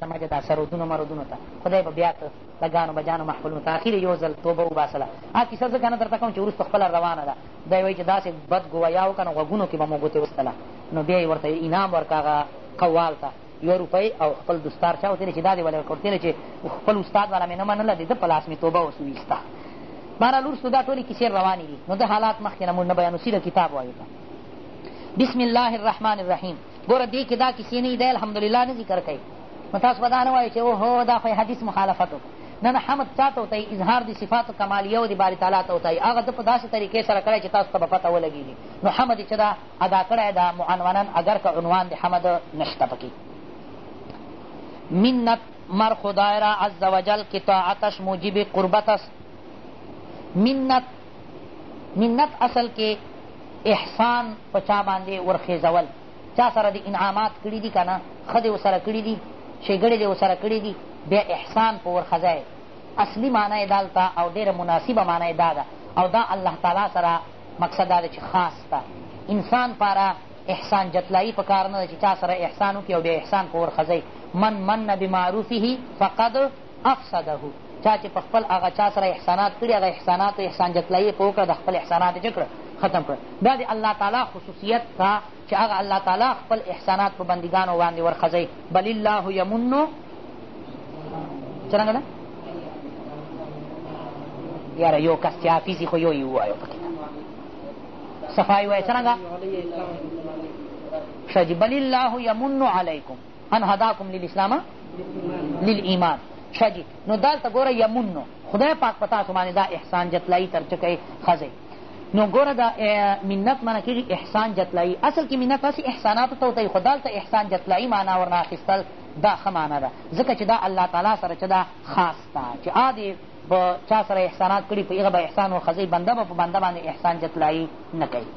ته مګې دا سرودونو مرودونو ته خدای به بیا ته د ګانو بجانو محفلونو ته اخر یو ځل توبه وباسله هغه کیسه ځکه نه درته کوم چې وروسته خپله روانه ده دا یې وایي چې داسې بد ګویا وکړه نو غوږونو کښې به مو ګوتې وستله نو بیا یې ورته انعام ورکړه هغه قوال ته یو روپۍ او خپل دستار چا وتلی چې دا دې ولې ورکړتلی چې خپل استاد والا مې نه منله د ده په لاس مې توبه اوس وویسته بهرحال وروسته دا ټولې کیسې روانې دي نو د حالات مخکې نه مونږ نه بیانو سیده کتاب وایو بسم الله الرحمن الرحیم ګوره دې کې دا کیسې نه دي دی الحمدلله نه ذکر کوي نو تاسو به دا نه وایو چې اوهو دا خو یې حدیث مخالفت وکړو نه نه حمد چا ته وتایي اظهار د صفاتو کمالیه او د باري تعالی ته وتایي هغه ده په داسې طریقې سره کړی چې تاسو ته به پته ولګېږي نو حمد یې چې دا ادا کړی دا معنونا اګر که عنوان د حمد نشته پکې منت مر خدای را عز وجل که طاعتش موجب قربت است منت منت اصل کې احسان په چا باندې ورخېزول چا سره دې انعامات کړي دي که نه ښه دې ورسره کړي دي ښېګړې دې ورسره کړي دي بیا احسان په ورخځی اصلي معنی یې دالته او ډېره مناسبه معنی یې دا ده او دا الله تعالی سره مقصد دا ده چې خاص ده انسان پاره احسان جتلایی په کار نه ده چې چا سره احسان وکړي او بیا احسان په ورخځی من من بمعروفه فقد افسده چا چې په خپل هغه چا سره احسانات کړي هغه احسانات او احسان جتلایي یې په وکړه د خپل احسانات یې کړه ختم کړه دا د الله تعالی خصوصیت ده چې هغه الله تعالی خپل احسانات په بندګانو باندې ورخځوي بل الله یمنو څرنګه ده یاره یو کس چې حافظي خو یو یې ووایو پکې صفایي وایي څرنګه ښه جي بل الله یمنو علیکم ان هداکم للاسلام للایمان ښه جي نو دلته ګوره یمنو خدای پاک په تاسو باندې دا احسان جتلایي تر څه کوي ښځی نو ګوره دا منت منه کېږي احسان جتلایي اصل کې منت هسې احساناتو ته وتهیي خو دلته احسان جتلایي معنا ورنه اخیستل دا ښه معنا ده ځکه چې دا الله تعالی سره چې دا خاص ده چې آ دې په چا سره احسانات کړي په هغه به احسان و ښځی بنده به په بنده باندې احسان جتلایي نه کوي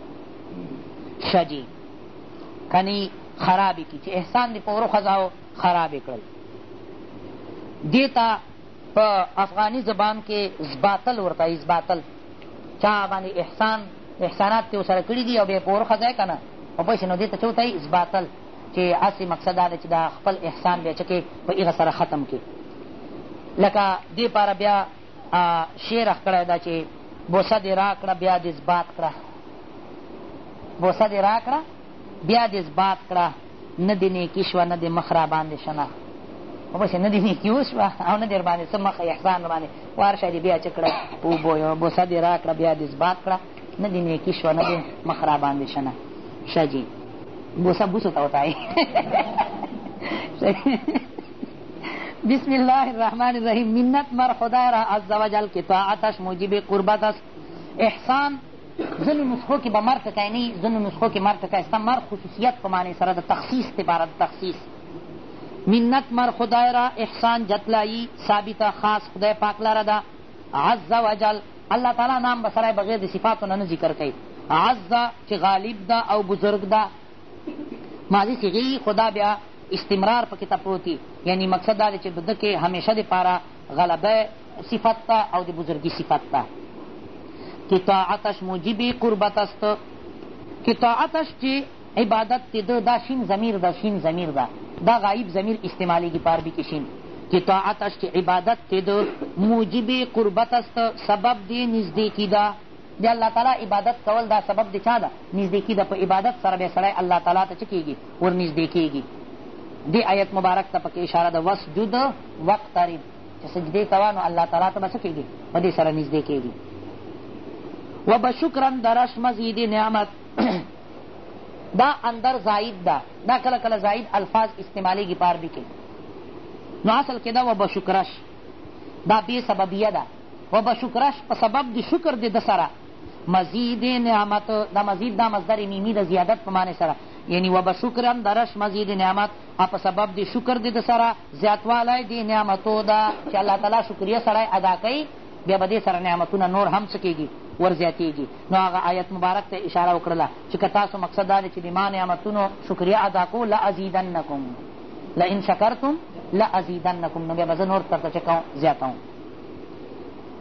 ښه جي کنی خرابې کړي چې احسان دې په ورو ښځاو خرابې کړل دې ته په افغاني زبان کې زباتل ورته وایي زباتل چا باندې احسان احسانات ترې ورسره کړي دي او بیا یې په ورو ښځی که نه او پوه نو دې ته څه ورته وایي زباتل چې هسې مقصد دا دی چې دا خپل احسان بیا چې کې په هغه سره ختم کړي لکه دې پاره بیا شعر کړی ده چې بوسه دې راکړه بیا دې ثبات کړه بوسه دې راکړه بیا دې ثبات کړه نه دې نیکي شوه نه دې مخ راباندې شنه وبس نه دې نیکي وشوه او نه دې رباندې څه مخ احسان رباندې وارشه دې بیا چه کړه په اوبو یوه بوسه دې راکړه بیا دې ثبات کړه نه دې نیکي شوه نه دې مخ راباندې شنه ښه جي بوسه بوسو ته وتایي بسم الله الرحمن الرحیم منت مر خدای را عز وجل که طاعتش موجب قربت است احسان ځینو نسخو کې به مر ټکی نه ځینو نسخو کې مر ټکی سته مر خصوصیت په معنی سره د تخصیص دپاره د تخصیص منت مر خدای را احسان جتلایی ثابته خاص خدای پاک لره ده عز وجل الله تعالی نام به سره بغیر د صفاتو نه نه ذکر کوي عز چې غالب ده او بزرګ ده ماضي صیغې یي خو دا بیا استمرار پکې ته پروت دي یعنی مقصد دا دی چې په ده کې همیشه دپاره غلبه صفت ته او د بزرګي صفت ته که طاعتش موجب قربت است که طاعتش چې عبادت د ده دا شین ضمیر ده شین ضمیر ده دا غایب ضمیر استعمالیږي په عربي کې شین که طاعتش چې عبادت د ده موجب قربت است سبب دې نږدې کی ده د الله تعالی عبادت کول دا سبب د چا ده نزدیکی ده په عبادت سره به سړی الله تعالی ته چه کیږي ورنزدې کیږي دې آیت مبارک ته پکې اشاره ده وسجد واقترب چې سجدې کوه نو الله تعالی ته به څه کیږي په دې سره نزدې کیږي و به شکرا درش مزید نعمت دا اندر زائد دا دا کله کله زائد الفاظ استعمالی کی پار بکی نو اصل کې دا و بشکرش دا بی سببیه ده و بشکرش په سبب د شکر د ده سره مزید نعمت دا مزید دا مصدر میمی د زیادت په معنی سره یعنی و بشکرا درش مزید نعمت او په سبب د شکر د ده سره زیاتوالی د نعمتو ده چې الله تعالی شکریه سړی ادا کوي بیا به دې سره نعمتونه نور هم څه کېږي ورزیاتېږي نو هغه آیت مبارک ته اشاره وکړله چې که تاسو مقصد دا دی چې د ما نعمتونو شکریه ادا کو لازیدنکم لئن شکرتم لازیدنکم نو بیا به زه نور درته څه کوم زیاتوم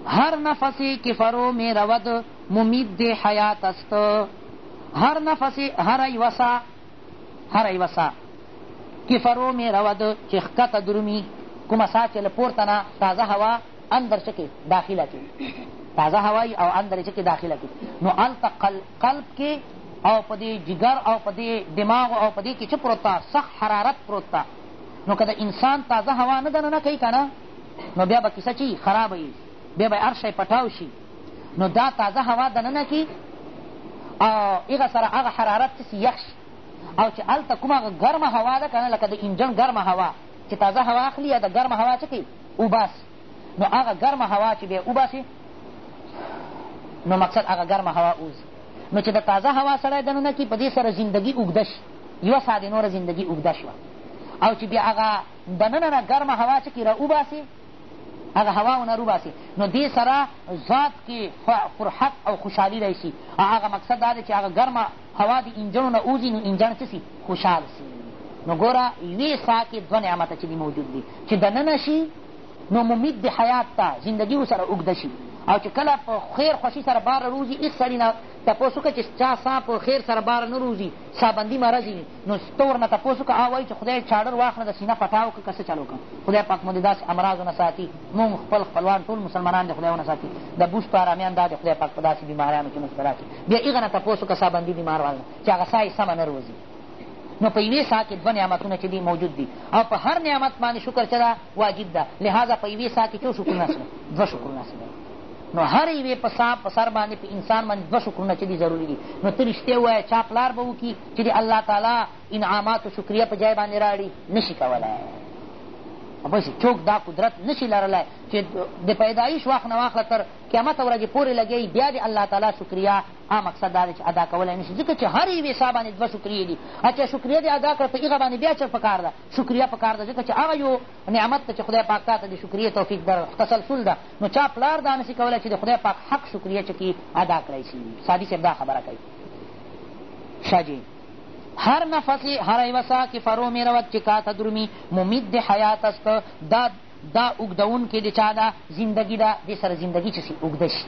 هر نفسی که فرو می رود ممید دی حیات است هر نفسی هر ایوسا هر ایوسا که فرو می رود چې ښکته درومي کومه سا چې له پورته نه تازه هوا اندر چکې داخله کې تازه هوایی او اندر چکې داخله کې نو هلته قلب کې او په دې جګر او په دې دماغ او په دې کې څه پروت سخت حرارت پروت نو که د انسان تازه هوا نه دننه کوي که نه نو بیا به کیسه چی خرابه وي بیا به هر شی پټاو شي نو دا تازه هوا دننه کي او هغه سره هغه حرارت څه یخ شي او چې هلته کومه هغه ګرمه هوا ده که نه لکه د انجن ګرمه هوا چې تازه هوا اخلي یا د ګرمه هوا څه کوي وباسي نو هغه ګرمه هوا چې بیا وباسي نو مقصد هغه ګرمه هوا اوزي نو چې د تازه هوا سړی دننه کي په دې سره زندګي اوږده شي یوه ساعت نوره زندګي اوږده شوه او چې بیا هغه دننه نه ګرمه هوا چکې را وباسې هغه هوا ونه روباسې نو دې سره ذات کې فرحت او خوشحالي راشي او هغه مقصد دا دی چې هغه ګرمه هوا د انجنو نه وځي نو انجن څه سي خوشحال سي نو ګوره یوې ساه کې دوه نعمته چې دي موجود دي چې دننه شي نو ممید د حیات ته زندګي ورسره اوږده شي او چې کله په خیر خوشي سره بار روزي هېڅ سړي نه تپوس وکړه چې چا ساه په خیر سره بار نه روزي سابندي مرض نو ته ورنه تپوس وکړه هغه وایي چې خدای چاړر واخله د سینه پټا وکړه که څه چل وکړه خدای پاک مو دې داسې امراضو نه ساتي مونږ خپل خپلوان ټول مسلمانان دې خدای ونه ساتي د بوش په ارامیان دا دې خدای پاک په داسې بیماریانو کښې مبتلا کړي بیا هغه نه تپوس وکړه ساه بندي بیمار واغله چې هغه ساه یې سمه نه روځي نو په یوې ساه کې دوه نعمتونه چې دي موجود دي او په هر نعمت باندې شکر چې ده واجب ده لهذا په یوې ساه کې څو شکرونه سره دوه شکرونه سره نو هر یوې په ساه په سر باندې په انسان باندې دوه شکرونه چې دي ضروري دي نو ته رښتیا ووایه چا پلار به وکړي چې د الله تعالی انعاماتو شکریه په جای باندې راړي نشي کولی پوه شي څوک دا قدرت نشي لرلی چې د پیدایش وخت نه واخله تر قیامت ورځې پورې لګوي بیا د الله تعالی شکریه هغه مقصد دا دی چې ادا کولی نشي ځکه چې هر یوې سا باندې دوه شکریې دي چې شکریه دې ادا کړه په هغه باندې بیا چر پکار ده شکریه پکار ده ځکه چې هغه یو نعمت ته چې خدای پاک تا ته د شکریې توفیق در تسلسل ده نو چا پلار دا نشي کولی چې د خدای پاک حق شکریه چې ادا کړی شي سادي صاحب دا خبره کوي ښه جي هر نفس هر یوه ساه کې فرو مې رود چې کا ته درومي ممید د حیات است دا دا اوږدوونکې د چا ده زندګي ده دې سره زندګي چې سي اوږده شي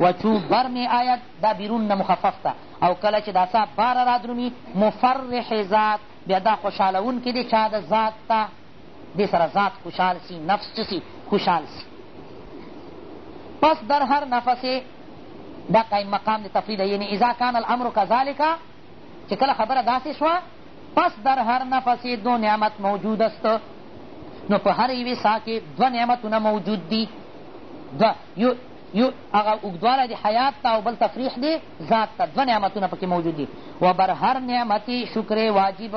و چو بر می آید دا بیرون نه مخفف ده او کله چې دا سا بار را درومي مفرح ذات بیا دا خوشحالوونکې د چا د ذات ته دې سره ذات خوشحال سي نفس څه سي خوشحال سي پس در هر نفس دا قایم مقام د تفرید یعنی اذا کان الامر کذالک چې کله خبره داسې شوه پس در هر نفس دو نعمت موجود است نو په هر یوې سا کې دوه نعمتونه موجود دي دوه یو یو هغه اوږدوالی د حیات ته او بل تفریح دی ذات ته دوه نعمتونه پکې موجود دي و بر هر نعمتي شکر واجب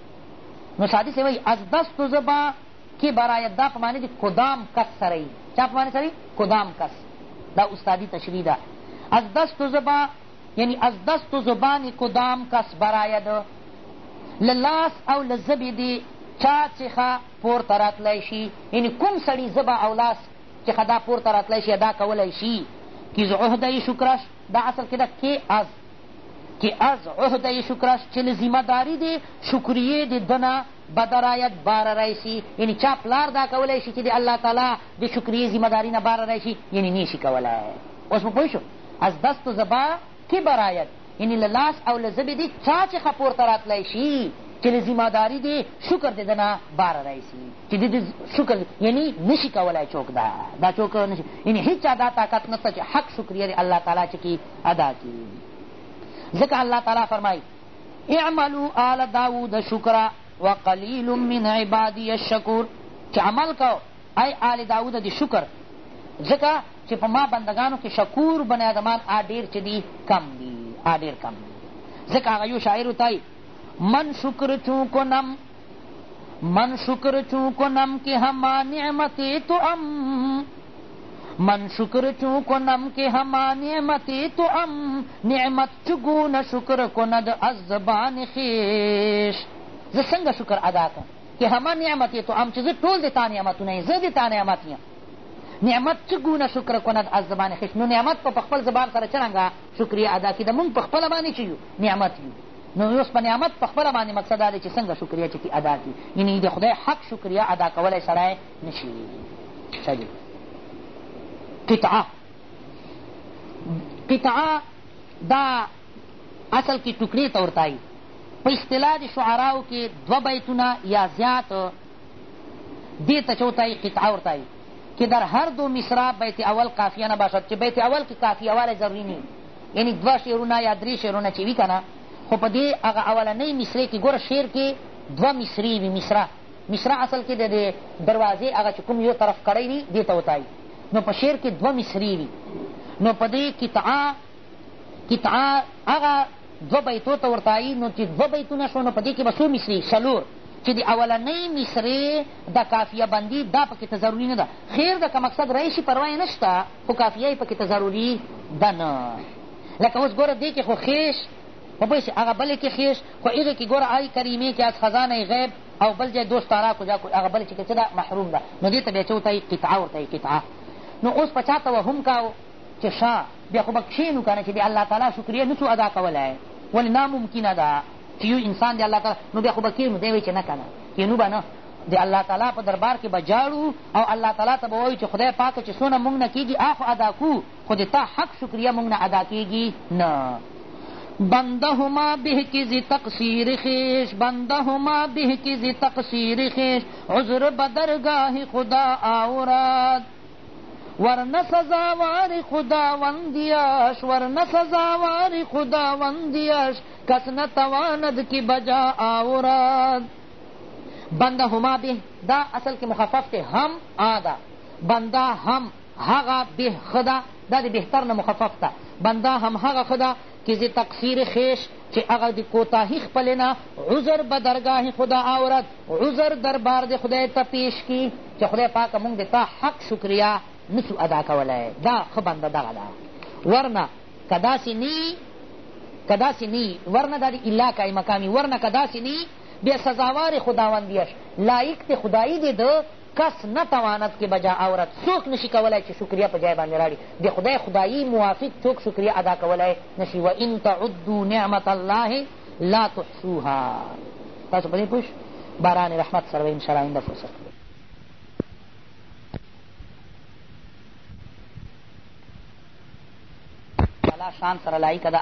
نو سعدي صاحب وایي از دست و ز با کې براید دا په معنی د کدام کس سره یي چا په معنی سره یي کدام کس دا استادي تشریح ده از دست و ز با یعنی از دست و زبان کدام کس براید له لاس او له ژبې دې چا څخه پورته راتلی شي یعنی کوم سړي ژبه او لاس څخه دا پورته راتلی شي ادا کولی شي کیز عهده شکرش دا اصل کې ده کې از که از عهده شکرش چه ذمه داری دی شکریه دی دنه بدرایت بار رایسی یعنی چا پلار دا کولای شي چې د الله تعالی د شکریه ذمه داری نه بار رایشي یعنی نیشي کولای اوس مو پوه شو از دست و زبا کی برایت یعنی له لاس او له ژبې دې چا چې ښه پورته راتلای شي چې له ذمه داری دې شکر دې دنه بار رایسي چې دې شکر یعنی نشي کولای چوک دا دا چوک نشي یعنی هیچا دا طاقت نشته چې حق شکریه دې الله تعالی چې کی ادا کېږي ځکه الله تعالی فرمایي اعملو آل داود شکرا وقلیل من عبادی الشکور چې عمل کو ای آل داود د شکر ځکه چې په ما بندگانو کې شکور بنی آدمان آ ډېر چې دي کم دي آ ډېر کم دي ځکه هغه یو شاعر وتایي من شکر چون کنم من شکر چون کنم که همه نعمت توام من شکر چون کنم که همه نعمت توام نعمت چگونه شکر کند از زبان خویش زه څنګه شکر ادا کړم که همه نعمت توام چې زه ټول د تا نعمتونه یم زه د تا نعمت یم نعمت چگونه شکر کند از زبان خویش نو نعمت په خپل زبان سره څرنګه شکریه ادا کړي د مونږ په خپله باندې چې یو نعمت یو نو اوس په نعمت په خپله باندې مقصد دا دی چې څنګه شکریه چې تي ادا کړي یعنې د خدای حق شکریه ادا کولی سړی نه شي ښه دی قطعه قطعه دا اصل کې ټوکړې ته ورته وایي په اصطلاح د شعراو کې دوه بیتونه یا زیات دې ته چې ورته وایي قطعه ورته وایي که در هر دو مصرع بیت اول قافیه نباشد چې بیت اول کې قافیه والی ضروري نه یعنی دوه شعرونه یا درې شعرونه چې وي که نه خو په دې هغه اولنۍ مصرې کې ګوره شعر کې دوه مصرې وي مصره مصره اصل کې د دې دروازې هغه چې کوم یو طرف کړی وي دې ته وتایي نو په شعر کې دوه مصرې وي نو په دې قطعه قطعه هغه دوه بیتو ته ورتایي نو چې دوه بیتونه شو نو په دې کې به څو مصرې څلور چې د اولنۍ مصرې د کافیه بندي دا پکې ته ضروري نه ده خیر ده که مقصد رئیشي پروا یې نشته خو قافیه یې پکې ته ضروري ده نه لکه اوس ګوره دې کې خو خیش په پوه شي هغه بلې کې خیش خو هغې کې ګوره آی کریمې کې از خزانه غیب او بل ځای دوست تارا کجا هغه بلې چې څه ده محروم ده نو دې ته بیا چې ورته یې قطعه ورته یې قطعه نو اوس په چا توهم کاو چې ښه بیا خو به کښېنو که نه چې بیا الله تعالی شکریه نه شو ادا کولی ولې ناممکنه ده چې یو انسان دی الله تعالی نو بیا خو به کښېنو دی وایي چې نه که نه کښېنو به نه د الله تعالی په دربار کې به ژاړو او الله تعالی ته به وایو چې خدای پاکه چې څونه مونږ نه کېږي هغه خو ادا کو خو د تا حق شکریه مونږ نه ادا کېږي نه بنده ما به کې زی تقصیر خیش بنده ما به کې زی تقصیر خیش عذر بدرگاه خدا آورد ورنه سزاوار خداوندیش ورنه سزاوار خداوندیش کس نتواند که بجا آورد بنده هما به دا اصل کې مخفف دی هم آ ده بنده هم هغه به ښه ده دا د بهتر نه مخفف ده بنده هم هغه ښه ده چې زه تقصیر خیش چې هغه د کوتاهي خپلې نه عذر به درګاه خدا آورد عذر دربار د خدای ته پیش کی چې خدای پاکه مونږ د تا حق شکریا نسو ادا کولی دا ښه بنده دغه ده ورنه که داسې نی که داسې نی ورنه دا د الا قایمه کامي ورنه که داسې نی بې سزاوار خداوندیش لایق دی خدای دې ده کس نه تواند که بجا آورد څوک نشي کولای چې شکریه په جای باندې راړي د خدای خدایي موافق څوک شکریه ادا کولای نشي و ان تعدو نعمت الله لا تحصوها تاسو په دې پوه باران رحمت سره به انشاءالله آینده فرصت شان سره لایق ده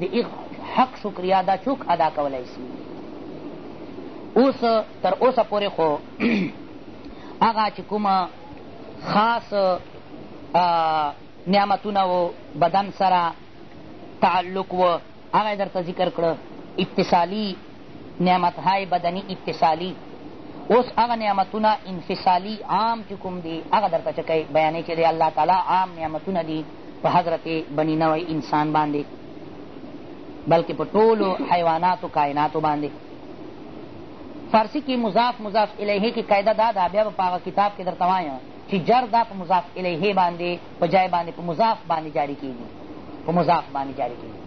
د ایغ حق شکریا دا چوک ادا کولای سي اوس تر اوسه پورې خو هغه چې کومه خاص نعمتونه و بدن سره تعلق و هغه یې درته ذکر کړه اتصالي نعمتهای بدني اتصالي اوس هغه نعمتونه انفصالي عام چې کوم دي هغه درته چې کوي بیانوي چې د الله تعالی عام نعمتونه دي په حضرت بني نوع انسان باندې بلکې په ټولو حیواناتو کائناتو باندې فارسی کې مضاف مضاف الیه کې قاعده دا ده بیا به په هغه کتاب کې درته وایم چې جر دا په مضاف الیه باندې په جای باندې په مضاف باندې جاری کېږي په مضاف باندې جاری کېږي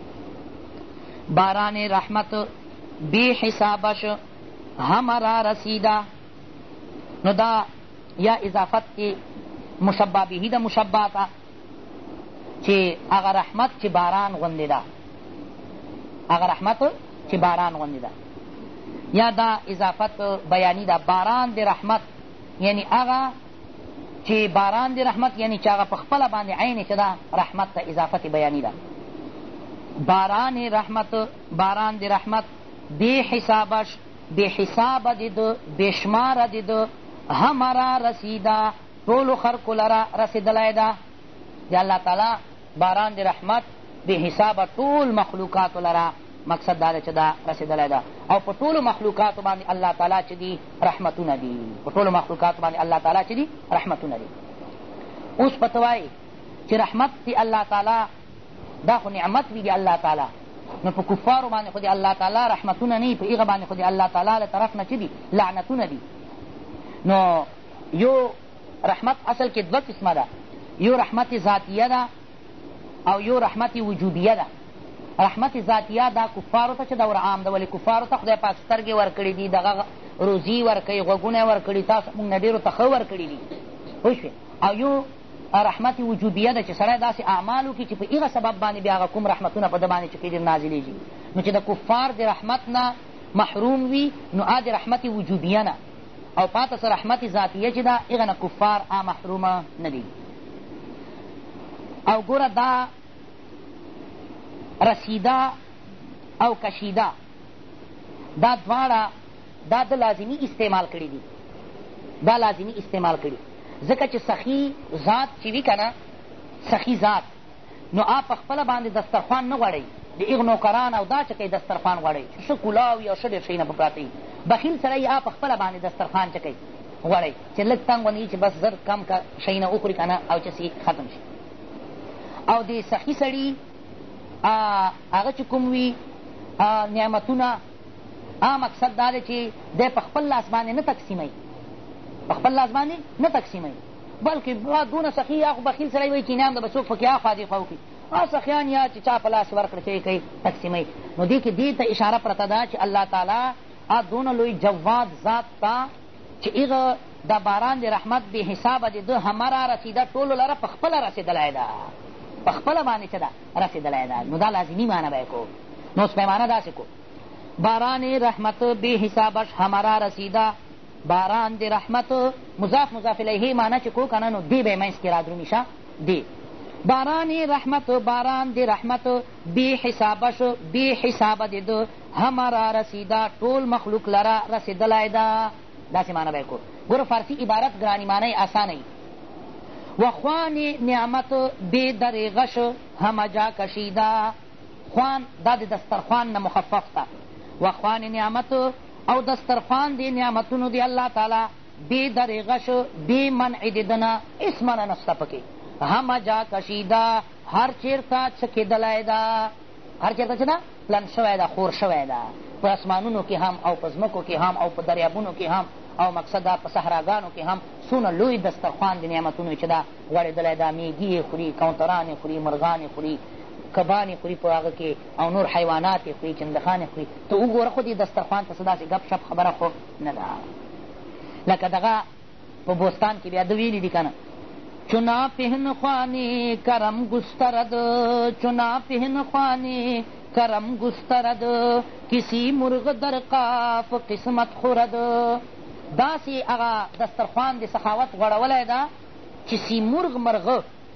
باران رحمت بی حسابش هم را رسیده نو دا یا اضافت کې مشبه به د مشبه ته چې هغه رحمت چې باران غوندې ده هغه رحمت چې باران غوندې ده یا دا اضافت بیانی ده باران د رحمت یعنی هغه چي باران د رحمت يعني چي هغه په خپله باندي عين څه ده رحمت ته اضافت بياني ده باران رحمت باران د رحمت بې حسابش بې حسابه د ده بې شماره د ده همرا رسیده ټولو خلقو لره رسېدلی ده د الله تعالی باران د رحمت بې حسابه ټول مخلوقاتو لره مقصد دا ده چې دا رسېدلی ده او په ټولو مخلوقاتو باندې الله تعالی چې دي رحمتونه دي په ټولو مخلوقاتو باندې الله تعالی چې دي رحمتونه دي اوس په ته وایي چې رحمت دی الله تعالی دا خو نعمت وي د الله تعالی نو په کفارو باندې خو د الله تعالی رحمتونه نه په هغه باندې خو د الله تعالی له طرف نه چې دي لعنتونه دي نو یو رحمت اصل کې دوه قسمه ده یو رحمت ذاتیه ده او یو رحمت وجوبیه ده رحمت ذاتیه دا کفارو ته چې دور عام ده ولې کفارو ته خدای پاک سترګې ورکړې دي دغه روزي ورکوي غوږونه ورکړي تاسو مونږ نه ډېرو ته ښه ورکړي دي پوه شوې او یو رحمت وجوبیه ده چې سړی داسې اعمال وکړي چې په هغه سبب باندې بیا هغه کوم رحمتونه په ده باندې چې کېدې نازلېږي نو چې د کفار د رحمت نه محروم وي نو آ د رحمت وجوبیه نه او پاته څه رحمت ذاتیه چې ده هغه نه کفار آ محروم نه دي او ګوره دا رسیده او کشیده دا دواړه دا د لازمي استعمال کړي دي دا لازمي استعمال کړي ځکه چې سخي ذات چې وي که نه سخي ذات نو آپ په خپله باندې دسترخوان نه غوړوي د هغه نوکران او دا چکه دسترخوان غوړوي چې ښه کلا وي او ښه ډېر شیونه په پراته وي بخیل سړی آپ په خپله باندې دسترخوان چکوي غوړوي چې لږ تنګ ونه چې بس زر کم که شیونه وخوري که نه او چې ختم شي او د سخي سړي هغه چې کوم وي نعمتونه هغه مقصد دا دی چې دی په خپل لاس باندې نه تقسیموي په خپل لاس باندې نه تقسیموي بلکې ما دونه سخي یا خو بخیل سړی وایي چې انعام د به څوک پکې هاخوا دېخوا وکړي هغه سخیان یا چې چا په لاس ورکړه چې کوي تقسیموي نو دې کې دې ته اشاره پرته ده چې الله تعالی هغه دونه لوی جواد ذات ته چې هغه دا باران د رحمت بې حسابه د ده همه را رسېده ټولو لره په خپله رسېدلی ده په خپله باندې څه ده رسېدلی ده نو دا لازمي معنی به یې کو نو اوس پیمانه داسې کو باران رحمت بې حسابش همه را رسېده باران د رحمت مضاف مضاف الیه معنی چې کو کنه نو دی به منځ کې رادرومي شه دی باران رحمت باران د رحمت بی حسابه شو بی حسابه د ده همرا رسیده ټول مخلوق لره رسېدلی ده داسې معنی به یې کو ګوره فارسي عبارت ګراني معنی اسانه وي و خوان نعمت بی دریغه شو همه جا کشیده خوان دا د دسترخوان نه مخفف ده و خوان نعمت او دسترخوان دې نعمتونو دې الله تعالی بې درېغه شو بې منع دې ده نه هېڅ منع نشته پکې همه جا کشیده هر چېرته چکېدلی ده هر چېرته چې ده پلن شوی ده خور شوی ده په اسمانونو کې هم او په ځمکو کې هم او په دریابونو کې هم او مقصد دا په صحراګانو کې هم څونه لوی دسترخوان د نعمتونو چې دا غوړېدلی دا میږي یې خوري کوتران یې خوري مرغان یې خوري کبان یې خوري په هغه کې او نور حیوانات یې خوري چنګښان یې خوري ته وګوره خو دې دسترخوان ته څه داسې ګپ شپ خبره خو نه ده لکه دغه په بوستان کې بیا ده ویلي دي که نه چنا پهن خوانی کرم گسترد چنا پهن خوانی کرم گسترد کسی مرغ در قاف قسمت خورد داسې هغه دسترخوان د سخاوت غوړولی ده چې سیمرغ مرغه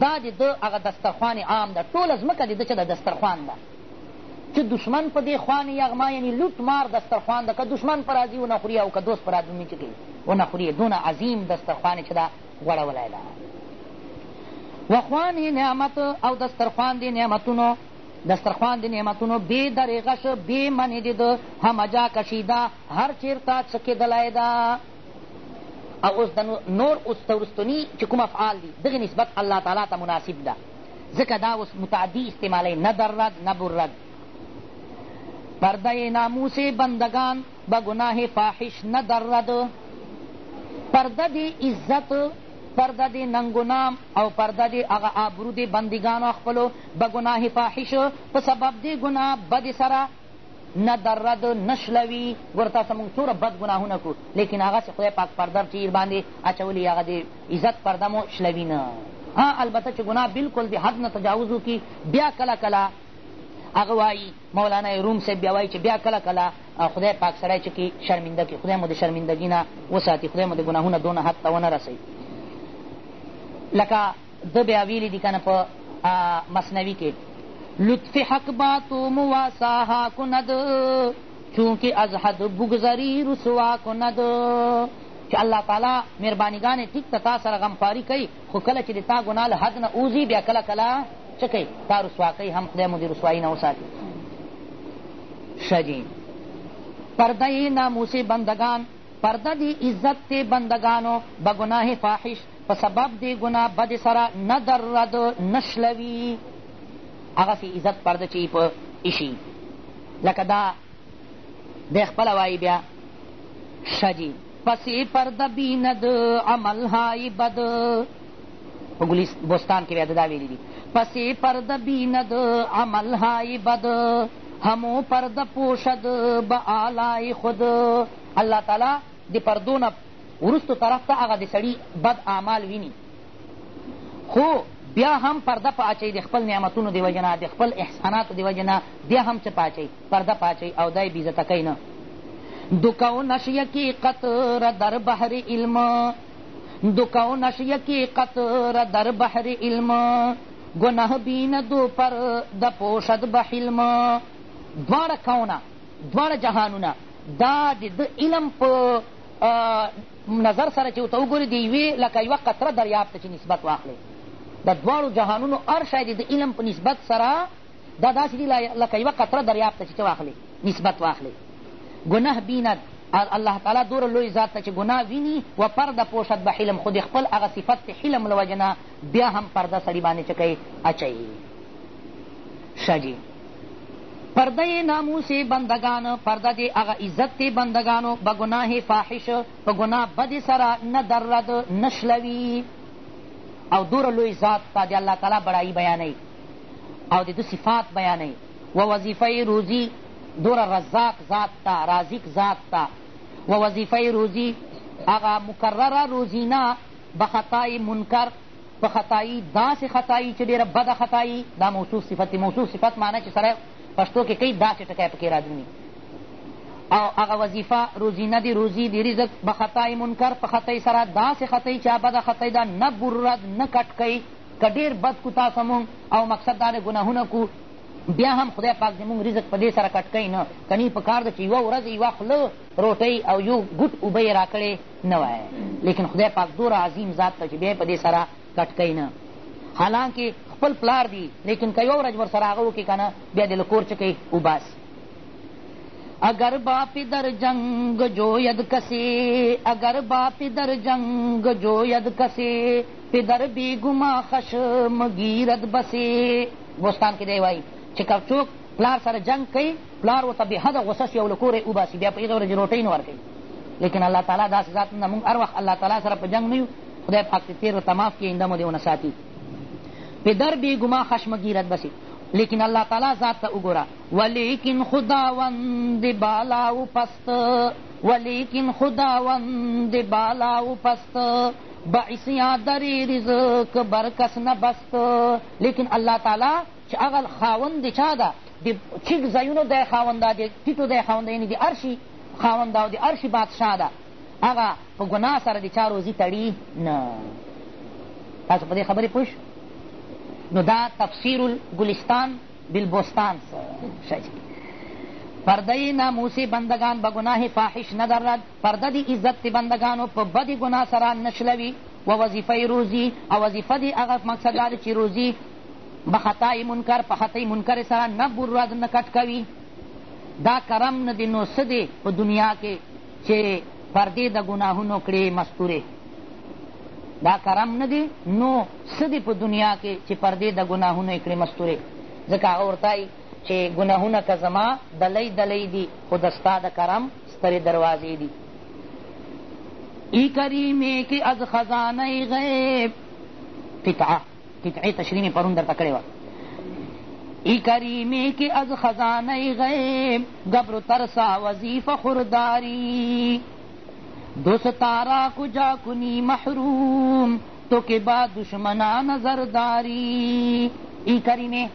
دا د ده هغه دسترخوان عام ده ټوله ځمکه د ده چه ده دسترخوان ده چه دشمن په دې خوان یغما یعنی لوټ مار دسترخوان ده که دشمن په راځي ونه خوري او که دوست په رادومي چه کوي ونه خوري دونه عظیم دسترخوان چه ده غوړولی ده و خوان نعمت او دسترخوان دی نعمتونو دسترخوان دی نعمتونو بی دریغش بی منی دی ده همجا کشیده هر چیرتا چکیدلی ده او اوس د نور اوس ته وروستني چې کوم افعال دي دغې نسبت الله تعالی ته مناسب ده ځکه دا اوس متعدي استعمالوي نه درد نه برد پرده ناموس بندگان به گناه فاحش نه درد پرده دی عزت پرده دی ننګ و نام او پرده دی هغه آبرو دی بندګانو خپلو به ګناه فاحش په سبب دی ګناه بد سره نه درد نه شلوي ګوره تاسو ته مونږ څومره بد ګناهونه کړو لیکن هغه چې خدای پاک پرده ټیر باندې اچولي هغه د عزت پرده مو شلوي نه ها البته چې ګناه بلکل د حد نه تجاوز وکړي بیا کله کله هغه وایي مولانا روم صاحب بیا وایي چې بیا کله کله خدای پاک سړی چې کی شرمنده کړي خدای مو د شرمندګي نه وساتي خدای مو د ګناهونه دونه حد ته ونه رسوي لکه ده بیا ویلي دي کنه په مثنوي کې لطف حق با تو مواساها کند چونکه از حد بگذری رسوا کند چې الله تعالی مهربانیګانې ټیک ته تا سره غمخواري کوي خو کله چې د تا ګناه له حد نه اوځي بیا کله کله څه کوي تا رسوا کوي هم خدای مو د رسوایي نه وساتي ښه جي پرده ناموس بندگان پرده دی عزت بندگانو بگناه فاحش په سبب دې ګناه بد سره نه درد نه شلوي هغسې عزت پرده چې په ایشي لکه دا دی خپله وایي بیا ښه جي پسې پرده بیند عمل های بد په ګلیس بستان کې بیا د دا ویلي دي پسې پرده بیند عمل های بد همو پرده پوشد به آلای خود الله تعالی د پردو نه وروستو طرف ته هغه د سړي بد اعمال ویني خو بیا هم پرده په اچوي د خپل نعمتونو د وجې نه د خپل احساناتو د وجې نه بیا هم څه په اچوي پرده په اچوي او دا یې بېزته کوي نه دکو نشی کی قطر در بحر علم دکو نشی کی قطر در بحر علم گناہ بین دو پر د پوشد بحلم دواړه کونه دواړه جهانونه دا د د علم په نظر سره چې ورته وګوري د یوې لکه یوه قطره دریاب ته چې نسبت واخلې د دواړو جهانونو هر شی د علم په نسبت سره دا داسې دي لکه یوه قطره دریاب ته چې څه واخلې نسبت واخلې ګناه بیند الله تعالی دور لوی ذات ته چې ګناه ویني و پرده پوشد به حلم خو د خپل هغه صفت د حلم له وجې نه بیا هم پرده سړي باندې چکوي اچوي ښه جي پرده یې ناموس بندګان پرده دې هغه عزت دې بندګانو به ګناه فاحش په ګناه بدې سره نه درد نه شلوي او دور لوی ذات ته د الله تعالی بړایی بیانوي او د ده صفات بیانوي و وظیفه روزي دور رزاق ذات ته رازق ذات ته و وظیفه روزي هغه مکرره روزینه به خطای منکر په خطايي داسې خطايي چې ډېره بده خطايي دا موصوف صفت دی موصوف صفت معنی چې سړی پښتو کې کوي داسې ټکی پکې رادرومي او هغه وظیفه روزینه دی روزي دی رزق به خطای منکر په خطای سره داسې خطای چې بده خطای ده نه برد نه کټ کوي که ډېر بد کو تاسو مونږ او مقصد دا دی ګناهونه کو بیا هم خدای پاک زموږ رزق په دې سره کټ کوي نه کنی په کار ده چې یوه ورځ یوه خوله روټۍ او یو ګوټ اوبه یې راکړې نه وایئ لیکن خدای پاک دوره عظیم ذات ته چې بیا یې په دې سره کټ کوئ نه حالانکه خپل پلار دي لیکن که یوه ورځ ورسره هغه وکړي که نه بیا دې له کور څه کوي وباسي اگر با پدر جنګ جوید کسی اگر با پدر جنګ جوید کسی پدر بی گما خشم گیرد بسی بوستان کې دی وایي چې که څوک پلار سره جنګ کوي پلار ورته بې حده غوسه شي او له کوره یې وباسي بیا په هغې ورځې روټۍ نه ورکوي لیکن الله تعالی داسې ذات نه موږ هر وخت الله تعالی سره په جنګ نه یو خدای پاک دې تېرو ته معاف کړي اینده مو دې ونه ساتي پدر بیګما خشم گیرد بسی لیکن الله تعالی ذات ته وګوره ولیکن خداوند بالا و پست ولیکن خداوند بالا و پست بعثیاں دری رزق برکس نبست لیکن اللہ تعالی چې هغه خاوند د چا ده د ټیټ ځایونو دی خاوند ده د ټیټو دی خاوند ده یعنې د هر شي خاوند ده او د هر شي بادشاه ده هغه په ګناه سره د چا روزي تړي نه تاسو په دې خبرې پوه نو دا تفسیر الګلستان بالبستان پرده ناموس بندگان به گناه فاحش ندرد پرده دی عزت دی بندگانو په بدی گناه سره نشلوي و وظیفه روزی او وظیفه دی هغه مقصد دا چې روزی به خطای منکر په خطای منکر سره نه برد نه کټ کوي دا کرم نه دی نو څه دی په دنیا کې چې پردې د ګناهونو کړې مستورې دا کرم نه دی نو څه دی په دنیا کې چې پردې د ګناهونو یې کړې مستورې ځکه هغه ورته چې ګناهونه که زما دلۍ دلۍ دي خو د ستا د کرم سترې دروازې دي ای کریمې کې از خزانه غیب قطعه قطعه تشریح مې پرون درته کړې وه ای کریمی که از خزانه غیب گبر ترسا وظیفه خورداری دو ستارا کجا کنی محروم تو که با دشمنا نظرداری ای کریمی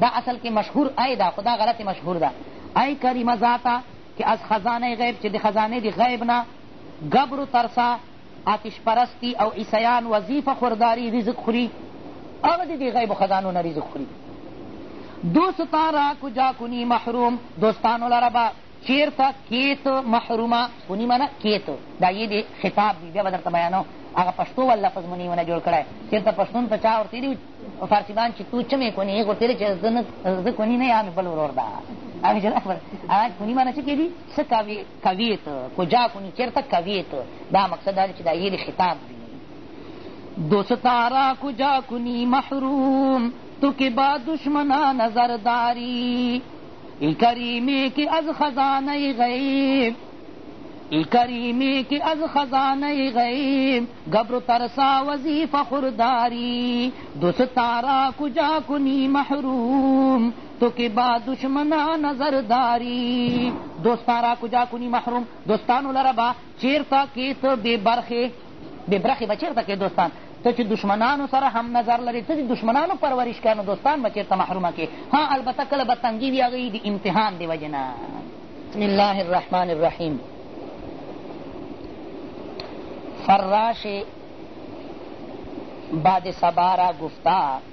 دا اصل کې مشهور ای دا خدا غلط مشهور ده ای کریمه ذاته که از خزانه غیب چې د خزانه دی غیب نه گبر ترسا آتش پرستی او عیسیان وظیفه خورداری رزق خوری هغه دی دی غیب خزانو نه رزق خوری دوستان را کجا کنی محروم دوستانو لره به چیرته کیت محرومه کنی منه کیت دا یې دی خطاب دی بیا به درته بیانو هغه پښتو ول لفظ مو نیونه جوړ کړی چېرته پښتون ته چا ورته ویلي فارسیبان چې تو چمې کونې یې ورته ویلي چې زه کونی نه یم بل ورور ده هغه چې دا خبره هغه کونی معنی څه کېږي څه کاوي کوې ته کجا کنی چېرته کوې ته دا مقصد دا دی چې دا یې خطاب دی دوستارا کجا کنی محروم تو که با دشمنا نظر داری ای کریمی که از خزانه غیب ای کریمی که از خزانه غیب گبر ترسا وظیفه خورداری دوستارا کجا کنی محروم تو که با دشمنا نظر داری دوستان را کجا کنی محروم دوستانو لره به چېرته کې ته بې برخې بې برخې به چېرته کې دوستان ته چې دشمنانو سره هم نظر لرې ته د دشمنانو پرورش کوې نو دوستان به چېرته محرومه کې ها البته کله به تنګي وي هغه د امتحان د وجې نه بسم الله الرحمن الرحیم فراش بعد سبارا گفتا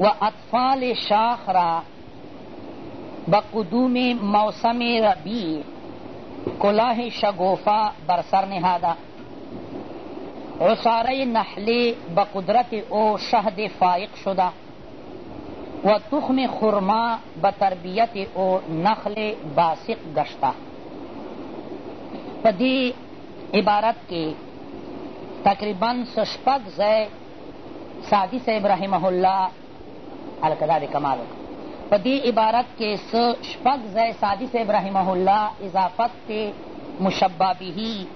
و اطفال شاخ را به قدوم موسم ربیع کلاه شگوفه بر سر نهاده عصاره نحله به قدرت او شهد فائق شده و تخم خرما به تربیت او نخل باسق گشته په دې عبارت کې تقریبا شپږ ځای سعدي صاحب رحمه الله هلکه دا دې کمال وکړ په دې عبارت کې څه شپږ ځای سعدي صاحب رحمه الله اضافت ته مشبه به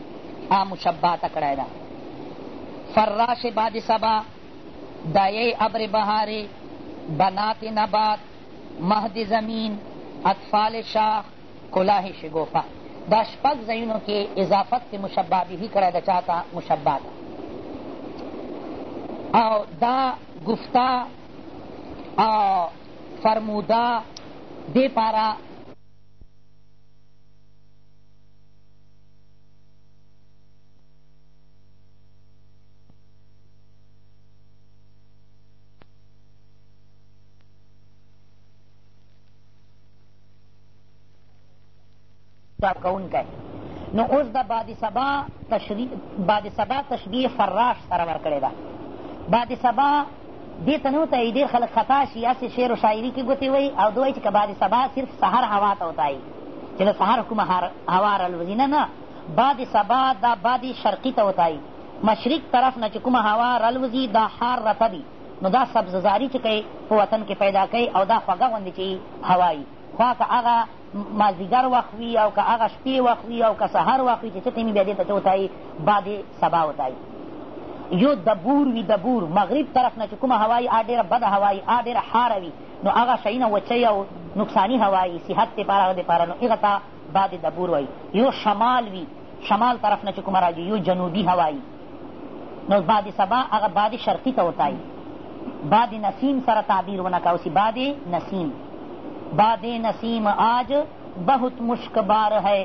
آ مشبه ته کړی ده فراش باد سبا دایه ابر بهارې بنات نبات مهد زمین اطفال شاخ کلاه شګوفه دا شپږ ځایونو کې اضافت د مشبه به کړی د چا ته مشبه ته او دا گفته او فرموده دې پاره کارکوونکی نو اوس د باد سبا تشریح باد سبا تشبیه فراش سره ورکړې ده باد سبا دې ته نه وتایي ډېر خلک خطا شي هسې شعر و شاعري کې ګوتې وایي او دوی وایي چې که باد سبا صرف سهار هوا ته وتایي چې د سهار کومه هوا رالوځي نه نه باد سبا دا باد شرقي ته وتایي مشرق طرف نه چې کومه هوا رالوځي دا حار رطبي نو دا سبز زاری چې کوي په وطن کې پیدا کوي او دا خوږه غوندې چې هوا وي خواه که هغه مازدیګر وخت وي او که هغه شپې وخت وي او که سهار وخت وي چې څه ټیمي بیا دې ته څه وتایي باد سبا وتایي یو دبور وي دبور مغرب طرف نه چې کومه هوایي آ ډېره بده هوایي آ ډېره حاره وي نو هغه شیونه وچوي او نقصاني هوایي صحت دپاره هغه دپاره نو هغه ته باد دبور وایي یو شمال وي شمال طرف نه چې کومه راځي یو جنوبي هوایي نو باد سبا هغه باد شرقي ته ورته وایي باد نسیم سره تعبیر ونه کړه اوسي باد نسیم باد نسیم آج بہت مشک بار ہے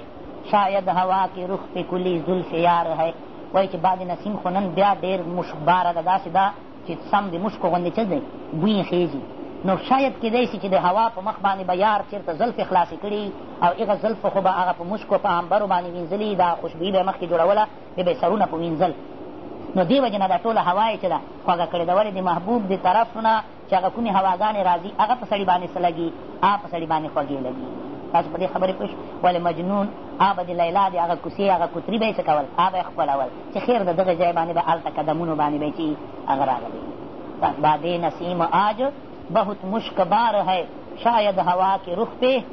شاید هوا کې رخ پې کلی زلف یار ہے وایي چې باد نسیم خو نن بیا ډېر مشک باره ده داسې ده چې سم د مشکو غوندې څه دی بوی خېږي نو شاید کېدای شي چې د هوا په مخ باندې به یار چېرته زلفې خلاصې کړي او هغه زلفو خو به هغه په مشکو په عنبرو باندې وینځلي دا خوشبويي به یې مخکې جوړوله د به سرونه په وینځل نو دې وجې نه دا ټوله هوا یې چې ده خوږه کړې ده ولې د محبوب د طرف نه چې هغه کومې هواګانې راځي هغه په سړي باندې څه لګي هغه په سړي باندې خوږې لګي تاسو په دې خبرې پوه ولې مجنون آ به د لیلا د هغه کوڅې هغه کوتري به یې څه کول آ به یې خپلول چې خیر د دغه ځای باندې به هلته قدمونو باندې به چې هغه راغلی بادې نسیم آج بہت مشک بار ہے شاید ہوا کے رخ پہ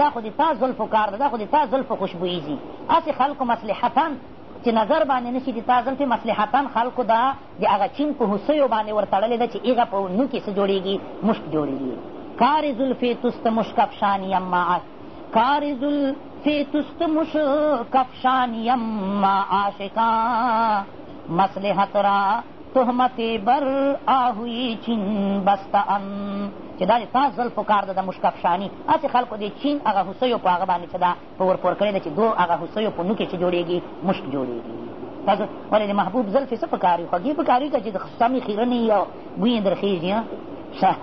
دا خو د تا زلفو کار ده دا خو د تا زلفو خوشبویي ځي هسې خلکو مصلحتاً چې نظر باندې نه شي د تا زلفې مصلحتاً خلکو دا د هغه چین په هوسیو باندې ورتړلې ده چې هغه په نو کې څه جوړېږي مشک جوړېږي کار زلفې تست مشک افشان یم معاش کار زلفې تست مشک افشان یم معاشقا مصلحت را تهمت بر آهوی چین بسته ام چې دا د تا زلفو کار ده د مشکفشاني هسې خلکو د چین هغه هوسیو په هغه باندې چې دا په ورپور کړې ده چې دو هغه هوسیو په نوکې چې جوړېږي مشک جوړېږي تاسو ولې د محبوب زلفې څه په کار وي خوږې په کار وي که چې د سمې خیرنې او بوی یې درخېږي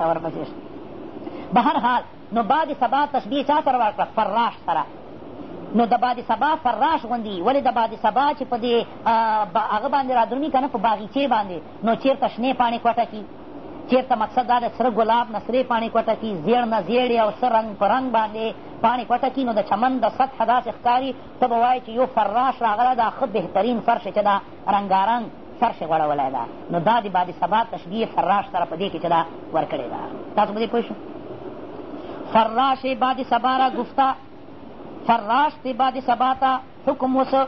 ورپسې بهر حال نو باد سبا تشبیه چا سره ورکړه فراش سره نو د باد سبا فراش غوندي ولې د باد سبا چې په دې هغه باندې رادرومي که نه په باغیچې باندې نو چېرته شنې پاڼې کوټه کي چېرته مقصد دا د سره ګلاب نه سرې پاڼې کوټه کي زیړ نه زیړې او څه رنګ په رنګ باندې پاڼې کوټه کي نو د چمن د سطح داسې ښکاري ته به وایې چې یو فراش راغله دا ښه بهترین فرش چې دا رنګارنګ فرش یې غوړولی ده نو دا د بعد سبا تشبیه فراش سره په دې کې چې دا ورکړې ده تاسو په دې پوه شو فراش بعد سبا را گفته فراش تی بعد سبا ته حکم وسه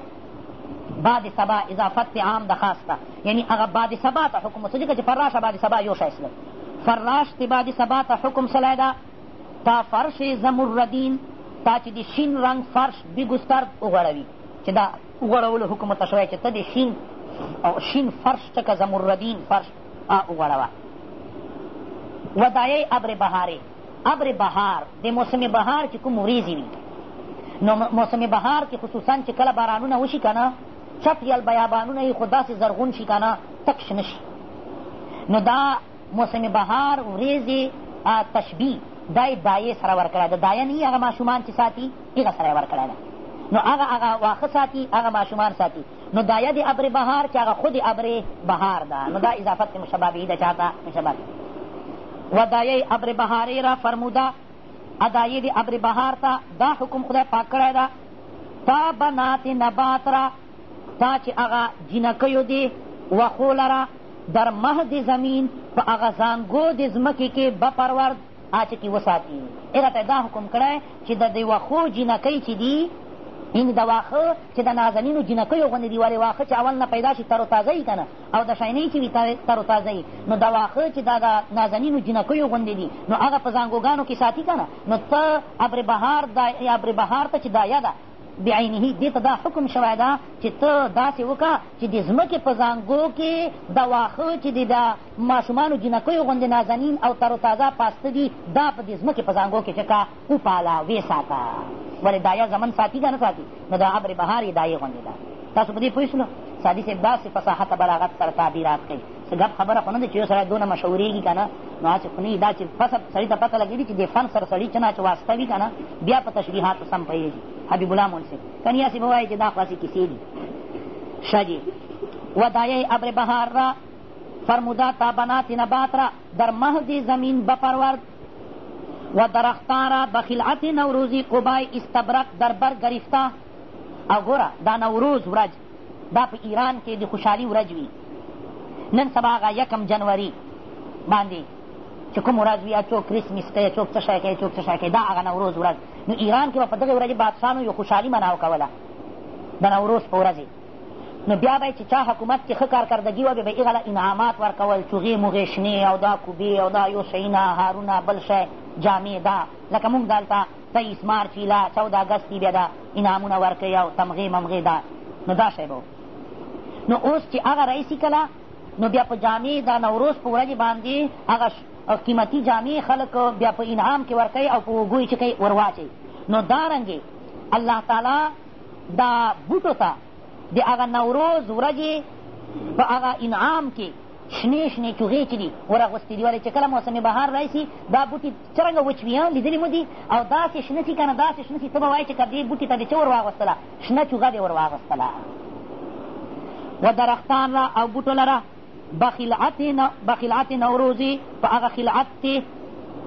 بعد سبا اضافت تی عام د خاص ته یعنی هغه بعد سبا ته حکم وسه ځکه چې فراش بعد سبا یو شی سله فراش تی بعد سبا ته حکم سلی ده تا فرش زمردین تا چې د شین رنګ فرش بګستر وغوړوي چې دا غوړولو حکم ورته شوی چې ته د شین او شین فرش ټکه زمردین فرش وغوړوه ودایه ابر بهارې ابر بهار د موسم بهار چې کوم وریځې وي نو موسم بهار کې خصوصا چې کله بارانونه وشي که نه چپ یل بیابانونه یې خو داسې زرغون شي که نه تک شنه شي نو دا موسم بهار ورېځې تشبیه دای دایې سره ورکړی ده دایه نه هغه ماشومان چې ساتي هغه سره یې ورکړی ده نو هغه هغه واښه ساتي هغه ماشومان ساتي نو دایه د ابر بهار چې هغه خود ابر بهار ده نو دا اضافت مشبه به ده چاته مشبه و دایه ابر بهارې را فرموده ادایې د ابر بهار ته دا حکم خدای پاک کړی ده تا بنات نبات را تا چې هغه جینکیو دې وښو لره در مهد زمین په هغه زانګو د ځمکې کې به پرورد آچه کې وساتي هغه ته دا حکم کړی چې د دې وښو جینکۍ چې دي یعنې د واښه چې د نازنینو جینکیو غوندې دي ولې واښه چې اول نه پیدا شي تر و تازه وي که نه او د شینۍ چې وي تر و تازه وي نو د واښه چې دا د نازنینو جینکیو غوندې دي نو هغه په ځانګوګانو کې ساتي که نه نو ته ابر بهار دا ابر بهار ته چې دایه ده بعینه دې ته دا حکم شوی ده چې ته داسې وکړه چې د ځمکې په ځانګو کې دا واښه چې د دا ماشومانو جینکیو غوندې نازنین او تر و تازه پاسته دي دا په د ځمکې په ځانګو کې چکه وپاله ویې ساته ولې دایه زمن ساتي که نه ساتي نو د ابر بهار یې دایې غوندې ده تاسو په دې پوه شنو سادي صاحب داسې فصاحت بلاغت سره تعبیرات کوي څه ګپ خبره خو نه ده چې یو سړی دونه مشهورېږي که نه نو هسې خو نه وي دا چې پسه سړي ته پته لګېږي چې د فن سره سړي څه نه چې واسطه وي که نه بیا په تشبیهاتو سم پوهېږي حبیب الله مول صاحب که نه هسې به وایي چې دا خو هسې کیسې دي ښه جي ودایه ابر بهار را فرمودا تا بنات نبات را در مهد زمین بپرورد و درختان را به خلعت نوروزی قبای استبرق در بر گرفته او ګوره دا نوروز ورځ دا په ایران کې د خوشحالي ورځ وي نن سبا هغه یکم جنوري باندې چې کوم ورځ وي څوک کرسمس کوي څوک څه شی کوي څوک څه شی کوي دا هغه نوروز ورځ نو ایران کې به په دغې ورځې بادشاهانو یو خوشحالي مناو کوله د نوروز په ورځې نو بیا به چې چا حکومت کې ښه کارکردګي وه بیا به هغه له انعامات ورکول چوغې موغې شنې او دا کوبې او دا یو شیونه هارونه بل شی جامې دا لکه مونږ دلته تیس مارچ ایله چوده اګست کی بیا دا انعامونه ورکوي او تمغې ممغې دا نو دا شی به نو اوس چې هغه رئیسي کله نو بیا په جامع دا نوروز په ورځې باندې هغه قیمتي جامې خلک بیا په انعام کې ورکوي او په اوږو یې چې کوي ورواچوي نو دارنګې الله تعالی دا بوټو ته د هغه نوروز ورځې په هغه انعام کې شنې شنې چوغې چې دي ور اغوستې دي ولې چې کله موسم بهار راشي دا بوټي څرنګه وچویان لیدلي مو دي او داسې شنه سي که نه داسې شنه سي ته به وایې چې که دې بوټي ته دې څه ور واغوستله شنه چوغه دې ور واغوستله و درختان را او بوټو لره به خلعت نوروزې په هغه خلعت کې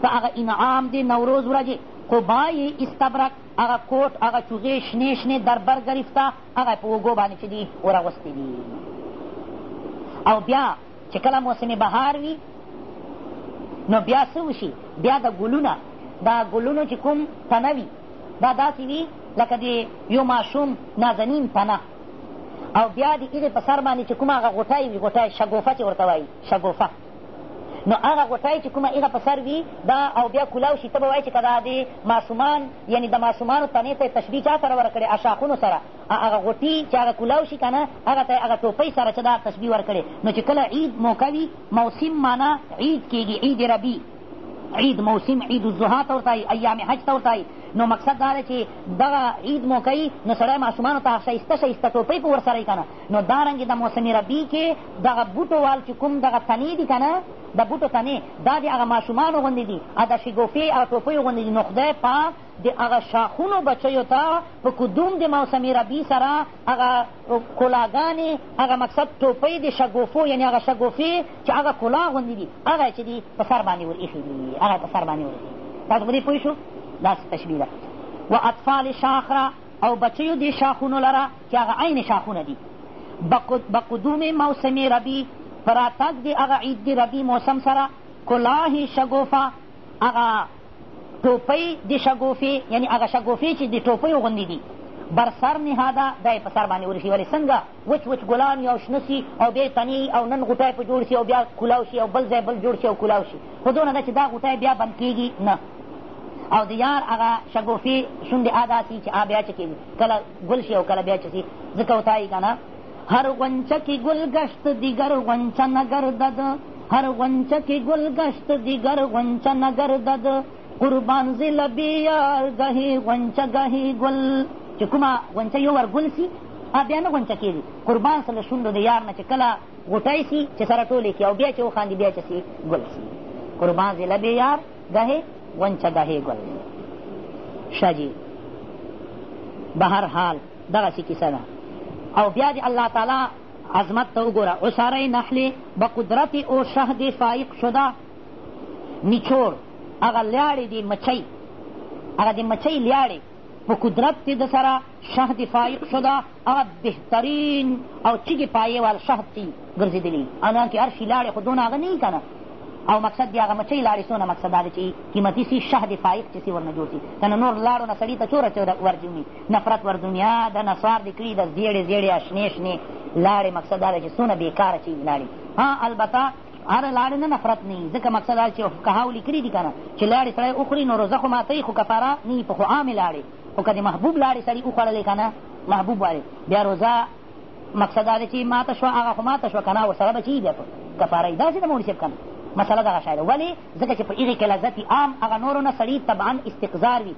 په هغه انعام دې نوروز ورځې قبای استبرک هغه کوټ هغه چوغې شنې شنې دربر ګرفته هغه په اوږو باندې چې دي ور اغوستې دي او بیا چې کله موسم بهار وي نو بیا څه وشي بیا د ګلونه دا ګلونو چې کوم تنه وي دا داسې وي لکه د یو ماشوم نازنین تنه او بیا د هغې په سر باندې چې کومه هغه غوټی وي غوټی شګوفه چې ورته وایي شګوفه نو هغه غوټی چې کومه هغه په سر وي دا او بیا کولاو شي ته به وایي چې که دا د ماشومان یعنې د ماشومانو تنې ته یې تشبیه چا سره ورکړې اشاقونو سره هغه غوټي چې هغه کولاو شي که نه هغه ته یې هغه ټوپۍ سره چې دا تشبیه ورکړې نو چې کله عید موقع وي موسم معنا عید کېږي عید ربي عید موسم عید الضحا ته ورته ایام حج ته ورته نو مقصد دا دی چې دغه عید موقع یي نو سړی ماشومانو ته ښایسته ښایسته ټوپۍ په ورسره یي که نه نو دارنګې د موسم ربي کې دغه بوټو وال چې کوم دغه تنې دي که نه د بوټو تنې دا د هغه ماشومانو غوندې دي او د شګوفې او ټوپیو غوندې دي نو خدای پاک د هغه شاخونو بچیو ته په قدوم د موسم ربیع سره هغه کلاګانې هغه مقصد ټوپۍ د شګوفو یعنې هغه شګوفې چې هغه کلا غوندې دي هغه چې دي په سر باندې ور ایښي دي هغه په سر باندې ور ایښي تاسو په دې پوه شو داسې تشبیه ده و اطفال شاخره او بچیو دې شاخونو لره چې هغه عین شاخونه دي به قدوم موسم ربیع په راتګ د هغه عید د ربیع موسم سره کلاه شګوفه هغه ټوپۍ د شګوفې یعنې هغه شګوفې چې د ټوپیو غوندې دي بر سر نهاده دا یې په سر باندې ورشي ولې څنګه وچ وچ ګلان یو شنه سي او بیا تنې او نن غوټی په جوړ سي او بیا کولاو شي او بل ځای بل جوړ شي او کولاو شي خو دونه ده چې دا غوټی بیا بند کېږي نه او د یار هغه شګوفې شونډې آ داسي چې آ بیا چې کېږي کله ګل شي او کله بیا چې سي ځکه وتایي که نه هر غنچه کې ګل ګشت دیګر غنچه نه ګردد هر غنچه کې ګل ګشت دیګر غنچه نه ګردد قربان زه له بې یار ګهې غنچه ګهې ګل چې کومه غنچه یو ور ګل سي بیا نه غنچه کېږي قربان سه له شونډو د یار نه چې کله غوټی سي چې سره ټولې کړي او بیا چې وخاندي بیا چې سي ګل سي قربان زه له بې یار ګهې غنچه ګهې ګل شاه جي بهر حال دغسې کیسه ده او بیا دې الله تعالی عظمت ته وګوره عساره نحلې به قدرت او شهد فایق شده نچوړ هغه لیاړې دې مچۍ هغه د مچۍ لیاړې په قدرت کې د سره شهد فایق شده هغه بهترین او چیږې پایې وال شهد چې ګرځېدلي انا کې هر شي لاړې خو دونه هغه نه که نه او مقصد دی هغه مچۍ لاړې څونه مقصد دا دی چې قیمتي سي شهد فایق چې سي ورنه جوړ سي که نه نور لاړو نه سړي ته چوره چوره ورجومي نفرت ور دنیا د نسوار دې کړي د زیړې زیړې اشنې شنې لاړې مقصد دا دی چې څونه بېکاره چي لاړې ها البته هره لاړې نه نفرت نه ځکه مقصد دا چې فقهاو لیکلي دي که نه چې لاړې سړی وخوري نو روزه خو ماتوي خو کفاره نه وي په خو عامې لاړې خو که د محبوب لاړې سړي وخوړلې که نه محبوب والې بیا روزه مقصد دا دی چې ماته شوه هغه خو ماته شوه که نه ورسره به چي بیا کفاره یې داسې د مولي صاحب که نه مسله دغه شی ده ولې ځکه چې په هغې کې لذت عام هغه نورو نه سړي طبعا استقذار وي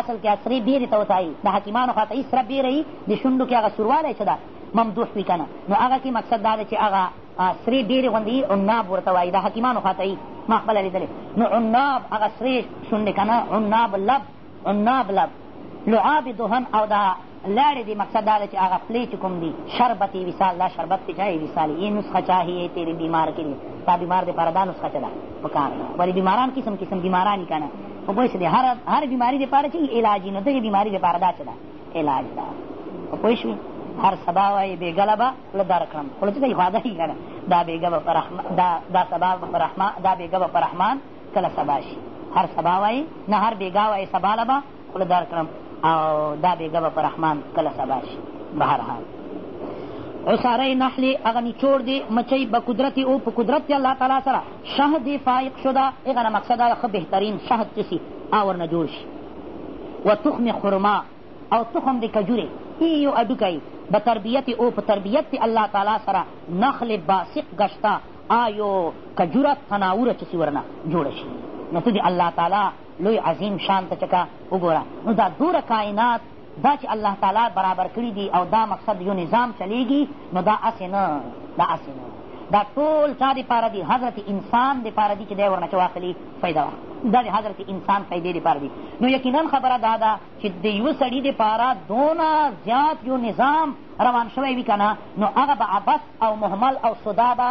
اصل کې عصري ډېرې ته وتايي د حکیمانو خواته هېڅ رب بېره يي د شونډو کې هغه سوروالی چې ده ممدوح وي که نه نو هغه کې مقصد دا دی چې هغه سرې ډېرې غوندې عناب ورته وایي د حکیمانو خواته یي ما خپله لیدلې نو عناب هغه سرې شونډې که نه عناب لب عناب لب لعاب دهن او دا لاړې دي مقصد دا ده چې هغه پلې چې کوم دي شربت یې وصال دا شربت چې چا یې وصال یې نسخه چاهیې تېرې بیمار کې دي دا بیمار دپاره دا نسخه چې ده په کار ده ولې بیماران قسم قسم بیماران یي که نه خو پوه شوې هر هر بیماري دپاره چې علاج نو دغې بیماري دپاره دا چې ده علاج ده خو پوه شوې هر سبا وایي بېګله به خوله در کړم خوله چې دی خواده یي که نه دا بېګه به پر دا دا سبا به پر رحمان دا بېګه به پر رحمان کله سبا شي هر سبا وایي نه هر بېګا وایي سبا له به خوله دار کړم او دا بېګه به په رحمان کله سبا شي بهرحال عصاره نحلی هغه نچوړ دی مچۍ به قدرت او په قدرت دی الله تعالی سره شهد فایق شده هغه نه مقصد هغه ښه بهترین شهد څه سي او ورنه جوړ شي و تخم خرما او تخم د کجورې یو هډوکی به تربیت او په تربیت دی الله تعالی سره نخل باسق ګشته آیو کجوره تناوره چسی ورنه جوړه شي نو ته د الله تعالی لوی عظیم شان ته چکه وګوره نو دا دوره کائنات دا چې الله تعالی برابر کړي دي او دا مقصد یو نظام چلیږي نو دا هسې نه دا هسې نه دا ټول چا دپاره دي حضرت انسان دپاره دي چې دی ورنه چې واخلي فایده واخلي دا د حضرت انسان فایدې دپاره دي نو یقینا خبره دا ده چې د یوه سړي دپاره دونه زیات یو نظام روان شوی وي که نه نو هغه به عبس او محمل او صدا به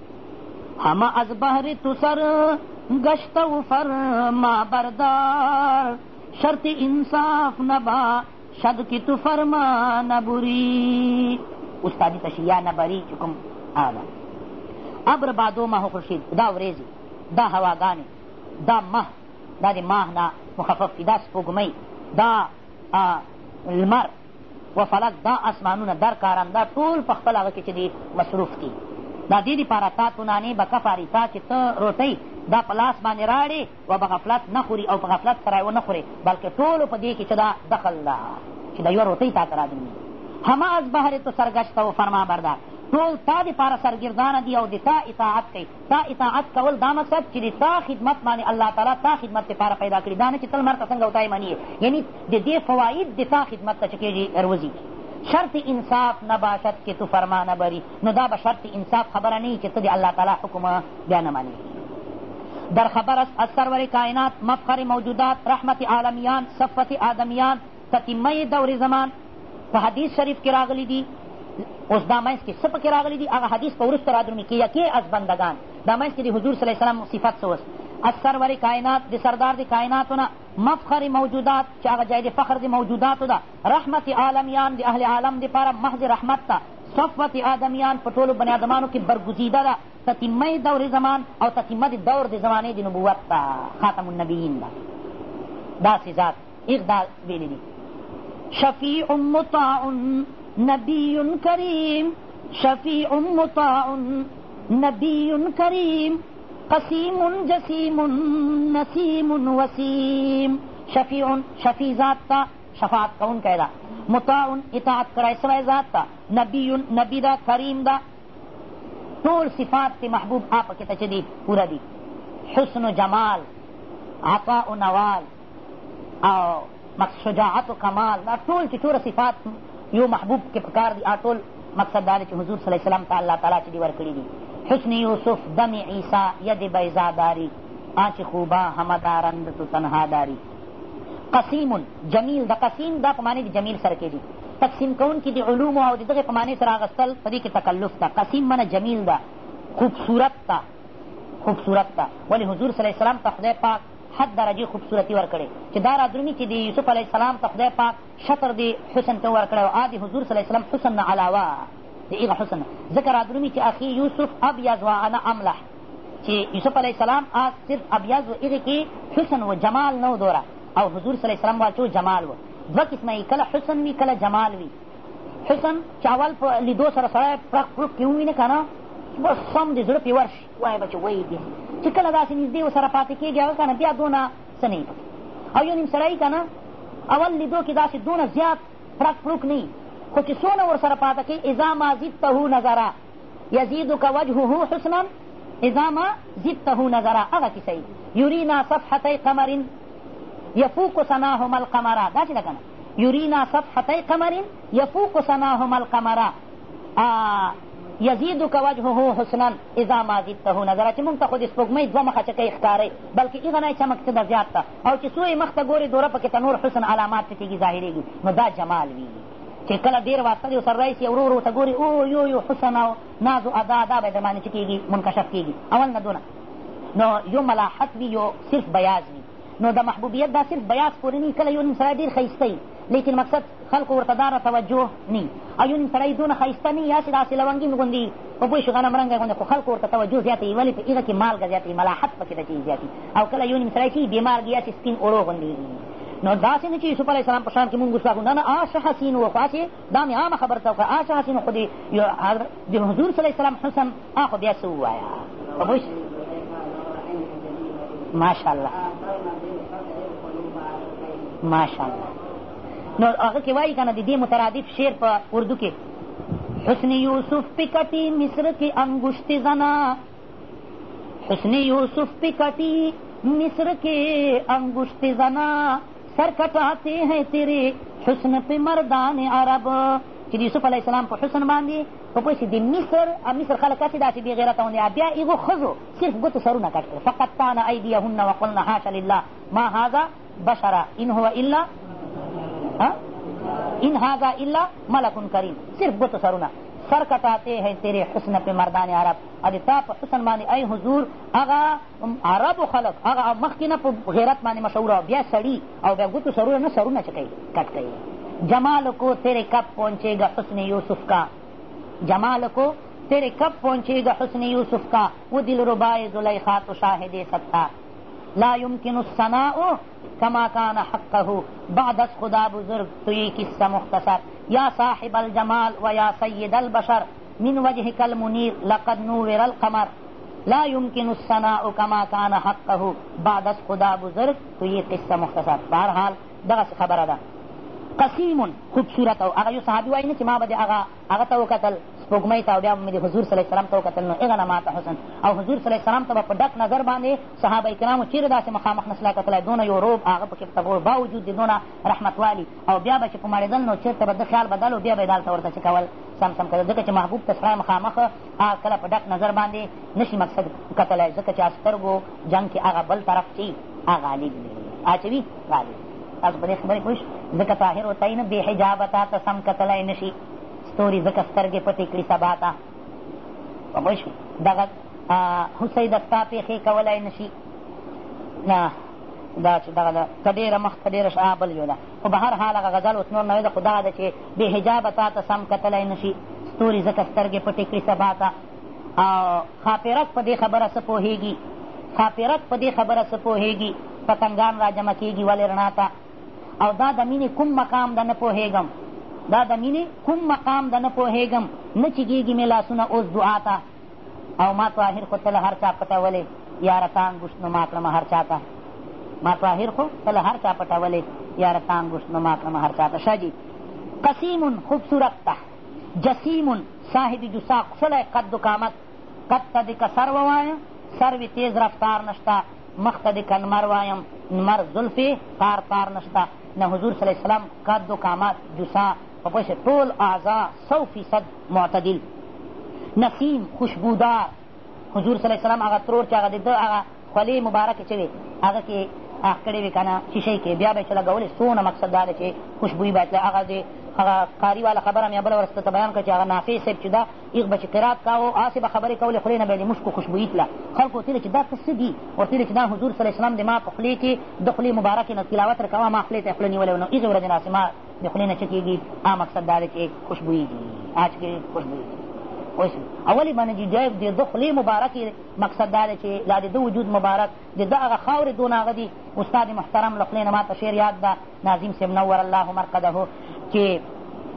همه از بهر تو سر گشت و فرما بردار شرط انصاف نبا شد که تو فرما نبری استادی تشی یا نبری چکم آلا ابر بادو ماه خورشید دا وریزی دا هواګانې دا مه دا د ماه نه مخفف دا سپوږمۍ دا لمر و فلک دا اسمانونه در کارم دا ټول په خپل هغه کې چې دی مصروف دي دا دې دپاره تا تونانې به کفاري تا چې ته روټۍ دا په لاس باندې راړې و به غفلت نه خوري او په غفلت سره یې ونه خورې بلکې ټولو په دې کې چې دا دخل ده چې د یوه روټۍ تا ته راځي همه از بهر تو سرګشته و فرما بردار ټول تا دپاره سرګردانه دي او د تا اطاعت کوي ستا اطاعت کول دا مقصد چې د تا خدمت باندې الله تعالی تا خدمت دپاره پیدا کړي دا نه چې ته لمر ته څنګه او تا یې مني یعنی د دې فواید د تا خدمت ته چې کېږي روځي شرط انصاف نباشد که تو فرما نبری نو دا به شرط انصاف خبره نه چې ته د الله تعالی حکم بیا نه منې در خبر است از سرور کائنات مفخر موجودات رحمت عالمیان صفت آدمیان تتمه دور زمان په حدیث شریف کې راغلي دي اوس دا منځ کې څه پکې راغلي دي هغه حدیث په وروسته رادرومي کې یکې از بندګان دا منځ کې د حضور صلی وسلم صفت څه وست از سرور کائنات د سردار د کائناتو نه مفخر موجودات چې هغه جای د فخر د موجوداتو ده رحمت عالمیان د اهل عالم دپاره محض رحمت ته صفوت آدمیان په ټولو بني آدمانو کې برګزیده ده تتمه دور زمان او تتمه د دور د زمانې د نبوت ده خاتم النبیین ده داسې ذات ایک دا ویلی دی شفیع مطاع نبی کریم شفیع مطاع نبی کریم قسیم جسیم نسیم وسیم شفیع شفیع ذات تا شفاعت کون کہدا مطاع اطاعت کرائے سوائے ذات تا نبی نبی دا کریم دا ټول صفات تی محبوب آپ کتا چه دی پورا دی حسن و جمال عطا و نوال او مقصد شجاعت و کمال دا ټول چې ټوله صفات یو محبوب کې په کار دي دا ټول مقصد دا دی چې حضور صلی وسلم ته الله تعالی چې دي ورکړي دي حسن یوسف دم عیسی ید بیضا داری آچ خوبا همه دارند تو تنها داری قسیم جمیل د قسیم دا په معنی د جمیل سره کېږي تقسیم کوونکي د علومو او د دغې په معنی سره اخېستل په دې کې تکلف ده قسیم منه جمیل ده خوبصورت ده خوبصورت ده ولې حضور صلی وسلم ته خدای پاک حد درجې خوبصورتي ورکړې چې دا رادرومي چې د یوسف علیه السلام ته خدای پاک شطر دې حسن ته ورکړی او د حضور صلی وسلم حسن نه علاوه د هغه حسن ځکه رادرومي چې اخي یوسف ابیض و انا املح چې یوسف علیه السلام آس صرف ابیض و هغې کې حسن و جمال نه و دوره او حضور صلی وسلم واچو جمال و دوه قسمه یې کله حسن وي کله جمال وي حسن چې اول په لیدو سره سړی پرک پرک کې ووینې که نه بس سم د زړه پې ورشي وایه بچو وایي دي چې کله داسې نږدې ورسره پاتې کېږي هغه که نه بیا دونه څه نه او یو نیم سړی که نه اول لیدو کې داسې دونه زیات پړک پړوک نه خو چې څونه ورسره پاته کې اذا ما زدته نظره یزیدک وجهه حسنا اذا ما زدته نظره هغه کیسه یې یورینا صفحتی قمر یفوق ثناهما القمره داسې ده که نه یورینا صفحتی قمر یفوق ثناهما القمره یزیدک وجهه حسنا اذا ما زدته نظرا چې مونږ ته خو د سپوږمۍ دوه مخه چکۍ ښکارئ بلکې هغه نه چمک ته د زیات ته او چې څو یې مخ ته ګورې دوره پکې ته نور حسن علامات ته کېږي ظاهرېږي نو دا جمال وي چې کله ډېر واسطه دې ورسره راشي ورو ورو ته ګورې او یو یو حسن او ناز و ادا دا به درباندې چې کېږي منکشف کېږي اول نه دونه نو یو ملاحت وي یو صرف بیاض وي نو د محبوبیت دا صرف بیاض پورې نه کله یو نیم سړی ډېر ښایسته لیکن مقصد خلکو ورته داره توجه نی او یو نیم سړی دونه ښایسته نی هسې داسې لونګین غوندي په پوه شو غنم رنګی غوندې خو خلکو ورته توجه زیاته وي ولې په هغه کښې مالګه زیاته وي ملاحت پکې د چیز زیات او کله یو نیم سړی چې بې مالګې هسې سپین اوړو غوندې نو داسې نه چې یوسف علیه السلام په شان کې مونږ ګوساخو نه نه آشه حسین و خو هسې دا مې عامه خبره ته وکړه آشه حسین خو د حضور صلی السلام حسن ها خو بیا څه ووایه په پوه ماشاءالله ماشاءالله نو هغه کې وایي که نه د دې مترادف شعر په اردو کې حسن یوسف پکټی مصر کې انګشت زنا حسن یوسف پکٹی مصر کے انگشت زنا سر کٹاتے ہیں تیرے حسن پہ مردان عرب چې یوسف علیه السلام په حسن باندې په پوه شي د مصر مصر خلک هسې داسې بې غیرته غوندې بیا هغو ښځو صرف ګوتو سرونه کټ کړل فقطعن ایدیهن وقلن حاش لله ما هذا بشرا ان هو الا ان هذا الا ملک کریم صرف ګوتو سرونه سر کټاتے ہیں تیرے حسن پہ مردان عرب ادې تا په حسن باندې ای حضور هغه عربو خلک هغه مخکې نه په غیرت باندې مشهور او بیا سړي او بیا ګوتو سرونه نه سرونه چې کوي کټ کوي جمال کو تیرې کب پهنچې ګه حسن یوسف کا جمال کو تیرې کب پهنچې ګه حسن یوسف کا و دل ربای زلیخا تو شاهد ستا لا يمكن الثناء كما كان حقه بعد از خدا بزرگ تو یہ قصہ مختصر یا صاحب الجمال و یا سید البشر من وجهک المنیر لقد نور القمر لا يمكن الصناء كما كان حقه بعد از خدا بزرگ تو یہ قصه مختصر بهرحال دغسې خبره ده قسیم خوبصورت او هغه یو صحابي وایي نه چې ما به د هغه هغه ته وکتل سپوږمۍ ته او بیا به مې د حضور صلی الله سلام ته وکتل نو هغه نه ما ته حسن او حضور صلی سلام ته به په ډک نظر باندې صحابه کرامو چېرې داسې مخامخ نسله کتلی دونه یو روب هغه پکې په باوجود د دونه رحمت والي او بیا به چې په مړېدل نو چېرته به ده خیال بدل و بیا به یې دالته ورته چې کول سم سم کول ځکه چې محبوب ته سړی مخامخ هغه کله په ډک نظر باندې نه شي مقصد کتلی ځکه چې سترګو جنګ کې هغه بل طرف چې هغه غالب دی هغه چې وي غالب تاسو په دې خبرې پوه شئ ځکه طاهر ورته نه بې حجابه تا ته سم کتلی نه شي ستوري ځکه سترګې پټې کړي سبا ته په پوه شئ دغه هوسۍ د ستا پېښې کولی نه شي نه دا چې دغه ده که ډېره مخ که ډېره شا بل یو ده خو به هر حال هغه غزل اوس نور نوې ده خو دغه ده چې بې حجابه تا ته سم کتلی نه شي ستوري ځکه سترګې پټې کړي سبا ته او خاپرک په دې خبره څه پوهېږي خاپرک په دې خبره څه پوهېږي پتنګان را جمع کېږي ولې رڼا ته او دا د مینې کوم مقام ده نه پوهېږم دا د مینې کوم مقام ده نه پوهېږم نه چېږېږي مې لاسونه اوس دعا ته او ما طاهر خو ته له هر چا پټولې یاره تا انګوشت نو ما کړم هر چا ته ما طاهر خو ته له هر چا پټولې یاره تا انګوشت نو ما کړم هر چا ته شه جي قسیم خوبصورت ته جسیم صاحب جسا کښلی قد و قامت قد ته دې که سر ووایم سر وي تیز رفتار نشته مخ ته دې که نمر وایم نمر زلفې تار تار نشته نه حضور صلی الله علیه وسلم قد و قامت جسا په پوه شوې ټول اعضا سو فیصد معتدل نسیم خوشبودار حضور صلی وسلم هغه ترور چې هغه د ده هغه خولې مبارکې چې وې هغه کې اخ کړې وې که نه شیشۍ کې بیا به یې چې لګولې څونه مقصد دا دی چې خوشبویي باید له هغه دې هغه قاري والا خبره مې بله ورځ ته بیان کړه چې هغه نافع صاحب چې ده هغ به چې قرات کاوه هسې به خبرې کولې خولې نه به یې د مشکو خوشبویي تله خلکو ورته چې دا ته څه دي ورته چې دا حضور صلی اسلام د ما په خولې کې د خولې مبارکې نه تلاوت رکوه ما خولې ته یې خوله نیولې نو هغې ورځې نه ما د خولې نه څه کېږي هغه مقصد دا دی چې خوشبويي دي هغه چې خوشبويي دي اوس اولې باندې چې دی د ده خولې مبارکې مقصد دا دی چې دا د ده وجود مبارک د ده هغه خاورې دونه هغه دي استاد محترم له خولې نه ما ته شعر یاد ده ناظم صاحب نور الله مرقده چې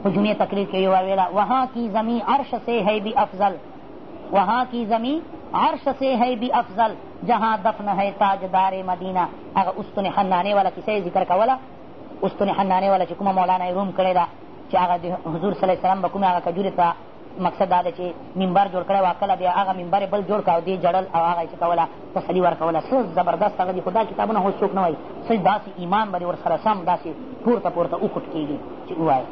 په جمعې تقریر کې یې وویله وها کی زمین عرش سے ہے بی افضل وها کی زمین عرش سے ہے بی افضل جہاں دفن ہے تاجدار مدینہ هغه اوستونې حنانې والا کیسه یې ذکر کوله اوسپنې خندانې والا چې کومه مولانا یې روم کړې ده چې هغه د حضور صلی وسلم به کومې هغه کجورې ته مقصد دا ده چې منبر جوړ کړی وه کله بیا هغه منبر بل جوړ کړه او دې جړل او هغه یې چې کوله تسلي ورکوله څه زبردست هغه دي خو دا کتابونه اوس څوک نه وایي څه داسې ایمان به دې ورسره سم داسې پورته پورته وکوټ کېږي چې ووایه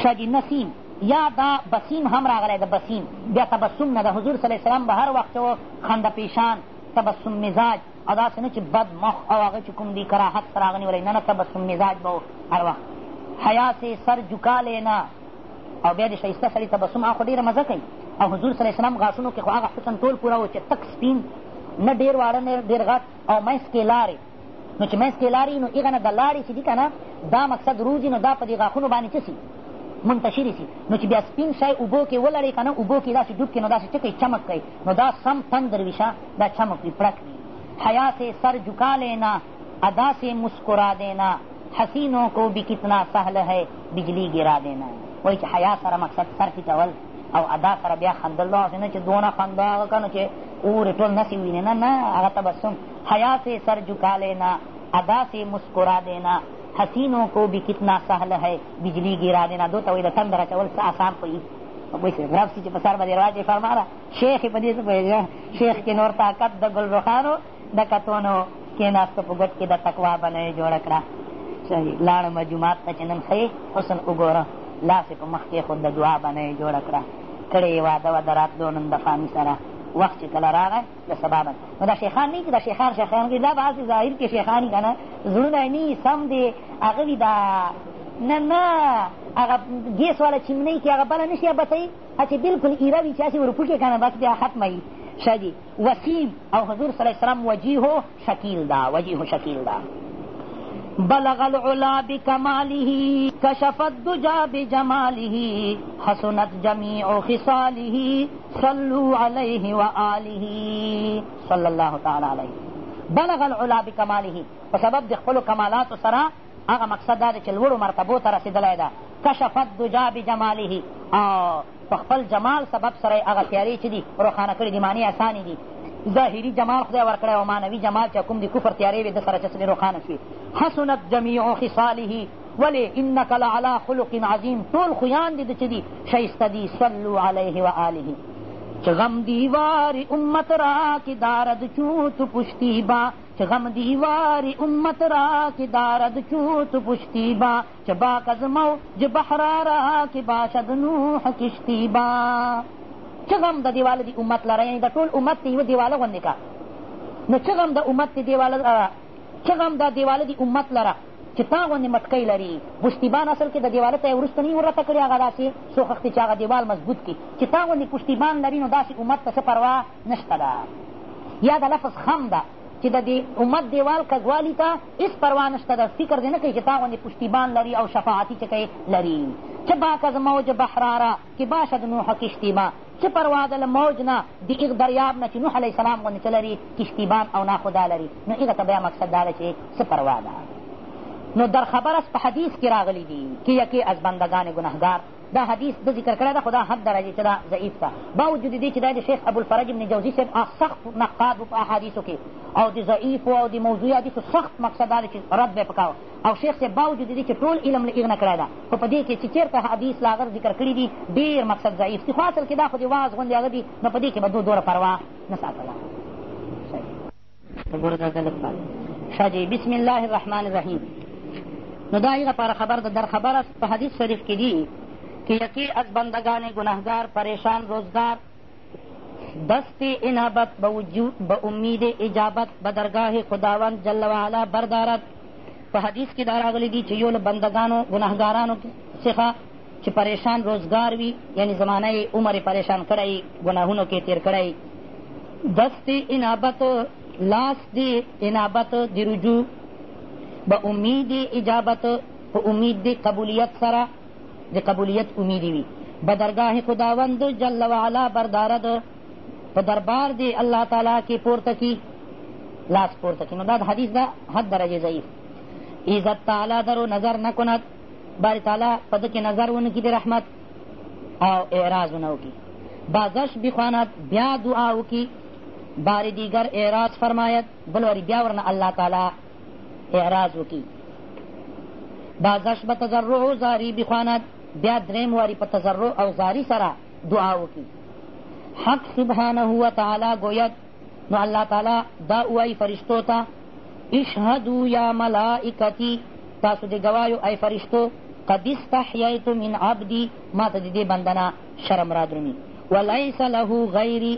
ښه دي نسیم یا دا بسیم هم راغلی د بسیم بیا تبسم نه د حضور صلی وسلم به هر وخت چې خنده پیشان تبسم مزاج او داسې نه چې بد مخ او هغه چې کوم دی کراهت سره هغه نیولی نه نه تبسم مزاج به و هر وخت حیا سې سر جکا لینا او بیا د ښایسته سړي تبسم هغه خو ډېره مزه کوي او حضور صلی اسلام غاښونو کې خو هغه حسن ټول پوره و چې تک سپین نه ډېر واړه نه ډېر غټ او منځ کې لارې نو چې منځ کې لارې نو هغه نه د لارې چې دي که نه دا مقصد روزي نو دا په دې غاښونو باندې څه سي منتشرې سي نو چې بیا سپین شی اوبو کې ولړې که نه اوبو کې داسې ډوب کې نو داسې څه کوي چمک کوي نو دا سم تن درویشه دا چم وکړي پړک دي حیا سے سر جھکا لینا ادا سے مسکرا دینا حسینوں کو بھی کتنا سهل ہے بجلی ګرا دینا وایي چې حیا سره مقصد سر ټیټول او ادا سره بیا خندل داسې نه چې دونه خندا هغه که نو چې اور ټول نسې وینې نه نه هغه تبسم حیا سے سر جھکا لینا ادا سے مسکرا دینا حسینوں کو بھی کتنا سهل ہے بجلی ګرا دینا دو ته وایي د تندر اچول څه اسان خو وي رب سي چې په سر باندې رواج یې فرماره شیخ په دې څه پوهېږي شیخ کې نور طاقت د ګل رخانو د کتو نه و کېناستو په ګوټ کې د تقوا بنه یې جوړه کړه صحیح لاړم جومات ته چې نن ښه حسن وګوره لاس یې په مخ کې خود د دعا بنه یې جوړه کړه کړې یې واده وه د راتلو نن د فامي سره وخت چې کله راغی د سبا به نو دا شیخان نه دي دا شیخان شیخان دي دا به هسې ظاهر کې شیخان که نه زړونه یې نه سم دی هغه وي دا نه نه هغه ګیس والا چمنۍ کې هغه بله نه شي بسوي هسې بلکل ایره وي چې هسې ورپوکې که نه بس بیا ختمه وي ښه دي وسیم او حضور صلی الله وسلم وجیه شکیل ده وجیه شکیل ده بلغ العلا بکماله کشف الدجا بجماله حسنت جمیع خصاله صلو علیه و آله صلی الله تعالی علیه بلغ العلا بکماله په سبب د خپلو کمالاتو سره هغه مقصد دا دی چې لوړو مرتبو ته رسېدلی ده کشف الدجا بجماله او په خپل جمال سبب سره یې هغه تیارې چې دي روښانه کړي دي معنې اسانې دي ظاهري جمال خدای ورکړی او معنوي جمال چې کوم د کفر تیارې وې ده سره چې روښانه شوې حسنت جمیع خصاله ولی انک لعلی خلق عظیم ټول خویان دي چې دي شایسته دي صلو علیه و آله چې غم دیوار امت را کې دارد چوت پشتی با چه غم دیوار امت را که دارد چوت پشتی با چه باک از موج بحرا را که باشد نوح کشتی با چه غم د دیوال دی امت لره یعنی د ټول امت ته یو دیواله غوندې کا نو چه غم د امت دی دیواله چه غم د دیواله دی امت لره چې تا غوندې مټکۍ لري پشتیبان اصل کې د دیواله ته یې وروسته نه ورته کړي هغه داسې څو خښتې چې هغه دیوال مضبوط کړي چې تا غوندې پشتیبان لري نو داسې امت ته څه پروا نشته ده یا د لفظ خم ده چې د دې امت دیوال کږوالي ته هېڅ پروا نشته ده فکر دې نه کوي چې تا غوندې پشتیبان لري او شفاعتي چې کوي لري چه باک از موج بحرارا که باشد نوح کشتی ما چه پروا د له موج نه د ایغ دریاب نه چې نوح علیه السلام غوندې څه لري کشتیبان او ناخدا لري نو هغه ته بیا مقصد دا ده چې څه پروا ده نو در خبر است په حدیث کې راغلی دي که یکی از بندگان ګنهګار دا حدیث د ذکر کړی ده خو دا حد درجې چې دا ضعیف ده باوجود دې چې دا د شیخ ابوالفرج ابن جوزي صاحب سخت نقاد و په احادیثو کې او د ضعیفو او د موضوع حدیثو سخت مقصد دا دی چې رد به یې پکاوه او شیخ صاحب باوجود دې چې ټول علم له اغنه کړی ده خو په دې کې چې چېرته حدیث له هغه ذکر کړي دي ډېر مقصد ضعیف دي خو اصل کې دا خو د واز غوندې هغه دي نو په دې کې به دو دوره پروا نه ساتله شاه جی بسم الله الرحمن الرحیم نو دا هغه لپاره خبر ده در خبر است په حدیث شریف کې دي که یکی از بندگان گناهګار پریشان روزګار دست انابت به وجود به امید اجابت به درگاه خداوند جل وعلا بردارد په حدیث کې دا راغلي دي چې یو له بندګانو ګناهګارانو څخه چې پرېشان روزګار وي یعنی زمانه یې عمر یې پرېشان کړی ګناهونو کې تېر کړی دستې انابت لاس دې انابت د رجوع به امید اجابت په امید دې قبولیت سره د قبولیت امیدې وي به درګاه خداوند جل وعلا بردارد په دربار دې الله تعالی کې پورته کي لاس پورته کي نو دا د حدیث دا حد درجه ضعیف عزت تعالی درو نظر نکند باری تعالی په ده کې نظر ونه کړي د رحمت او اعراض ونه وکړي بازش بخواند بیا دعا وکړي باری دیگر اعراض فرماید بل واري بیا ورنه الله تعالی اعراض وکړي بازش به تضرع و زاری بخواند بیا دریم واري په تضرع او زاری سره دعا وکړي حق سبحانه وتعالی ګوید نو الله تعالی دا وایي فرشتو ته اشهدو یا ملائکتی تاسو د ګوایو ای فرشتو قد استحییت من عبدی ما ته د دې بنده نه شرم را درومي ولیس له غیري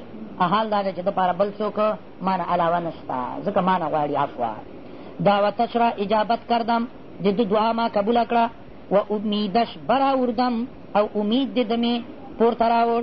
حال دا دی چې دپاره بل څوک ما نه علاوه نشته ځکه ما نه غواړي عفوا دعوتش را اجابت کردم د ده دعا ما قبوله کړه و امیدش براوردم او امید دې د مې پورته راوړ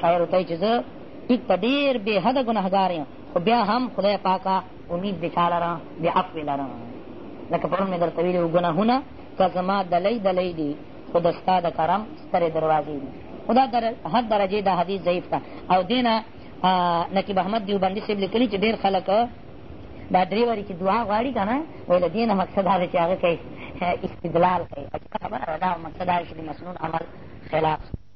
شاعر وتای چې زه ټیک په ډېر بې حده ګناهګار یم خو بیا هم خدای پاکه امید د چا لرم د عفوې لرم لکه پرون مې درته ویلي وو ګناهونه که زما دلۍ دلۍ دي خو د ستا د کرم سترې دروازې دي خو دا در حد درجې دا حدیث ضعیف ده او دې نه نقیب احمد دیوبندي صاحب لیکلي چې ډېر خلک دا درې واري چې دعا غواړي که نه وایي د دې نه مقصد دا دی چې هغه کوي استدلال کوي خبره ده دا مقصد دا چې د مسنون عمل خلاف